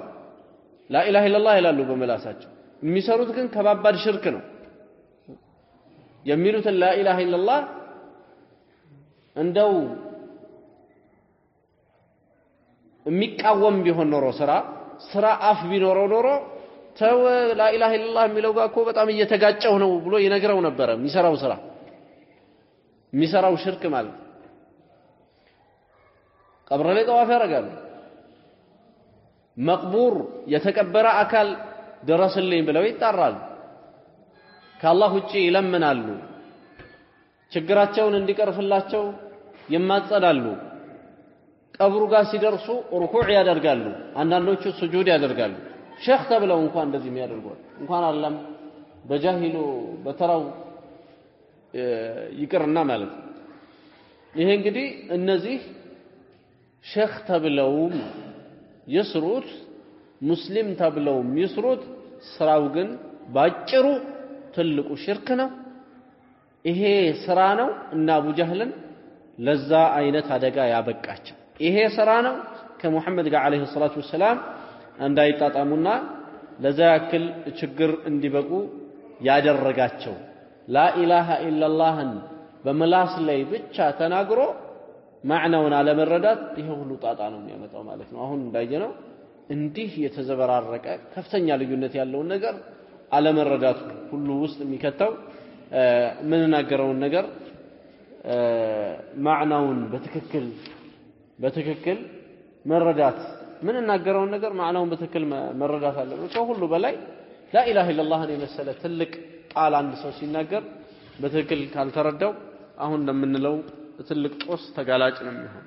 ላኢላሃ ኢለላህ ይላሉ በመላሳቸው፣ የሚሰሩት ግን ከባባድ ሽርክ ነው። የሚሉትን ላኢላሃ ኢለላህ እንደው የሚቃወም ቢሆን ኖሮ ስራ ስራ አፍ ቢኖረው ኖሮ ተው ላኢላሃ ኢለላህ የሚለው ጋር እኮ በጣም እየተጋጨው ነው ብሎ ይነግረው ነበረ። የሚሰራው ስራ የሚሰራው ሽርክ ማለት ቀብረ ላይ ጠዋፍ ያደርጋሉ። መቅቡር የተቀበረ አካል ድረስልኝ ብለው ይጣራሉ። ከአላህ ውጭ ይለምናሉ። ችግራቸውን እንዲቀርፍላቸው ይማጸናሉ። ቀብሩ ጋር ሲደርሱ ሩኩዕ ያደርጋሉ። አንዳንዶቹ ስጁድ ያደርጋሉ። ሼክ ተብለው እንኳን እንደዚህ የሚያደርጓል እንኳን አለም በጃሂሉ በተራው ይቅርና ማለት ነው። ይሄ እንግዲህ እነዚህ ሼክ ተብለውም ይስሩት ሙስሊም ተብለውም ይስሩት ስራው ግን ባጭሩ ትልቁ ሽርክ ነው። ይሄ ስራ ነው እና አቡ ጀህልን ለዛ አይነት አደጋ ያበቃቸው ይሄ ስራ ነው ከሙሐመድ ጋር ዓለይሂ ሰላቱ ወሰላም እንዳይጣጣሙና ለዛ ያክል ችግር እንዲበቁ ያደረጋቸው ላኢላሃ ኢለላህን በምላስ ላይ ብቻ ተናግሮ ማዕናውን አለመረዳት ይሄ ሁሉ ጣጣ ነው የሚያመጣው ማለት ነው። አሁን እንዳየነው እንዲህ የተዘበራረቀ ከፍተኛ ልዩነት ያለውን ነገር አለመረዳቱ ሁሉ ውስጥ የሚከተው የምንናገረውን ነገር ማዕናውን በትክክል በትክክል መረዳት የምንናገረውን ነገር ማዕናውን በትክክል መረዳት አለብን። ከሁሉ በላይ ላኢላሃ ኢለላህን የመሰለ ትልቅ ቃል አንድ ሰው ሲናገር በትክክል ካልተረዳው አሁን እንደምንለው ትልቅ ጦስ ተጋላጭ ነው የሚሆን።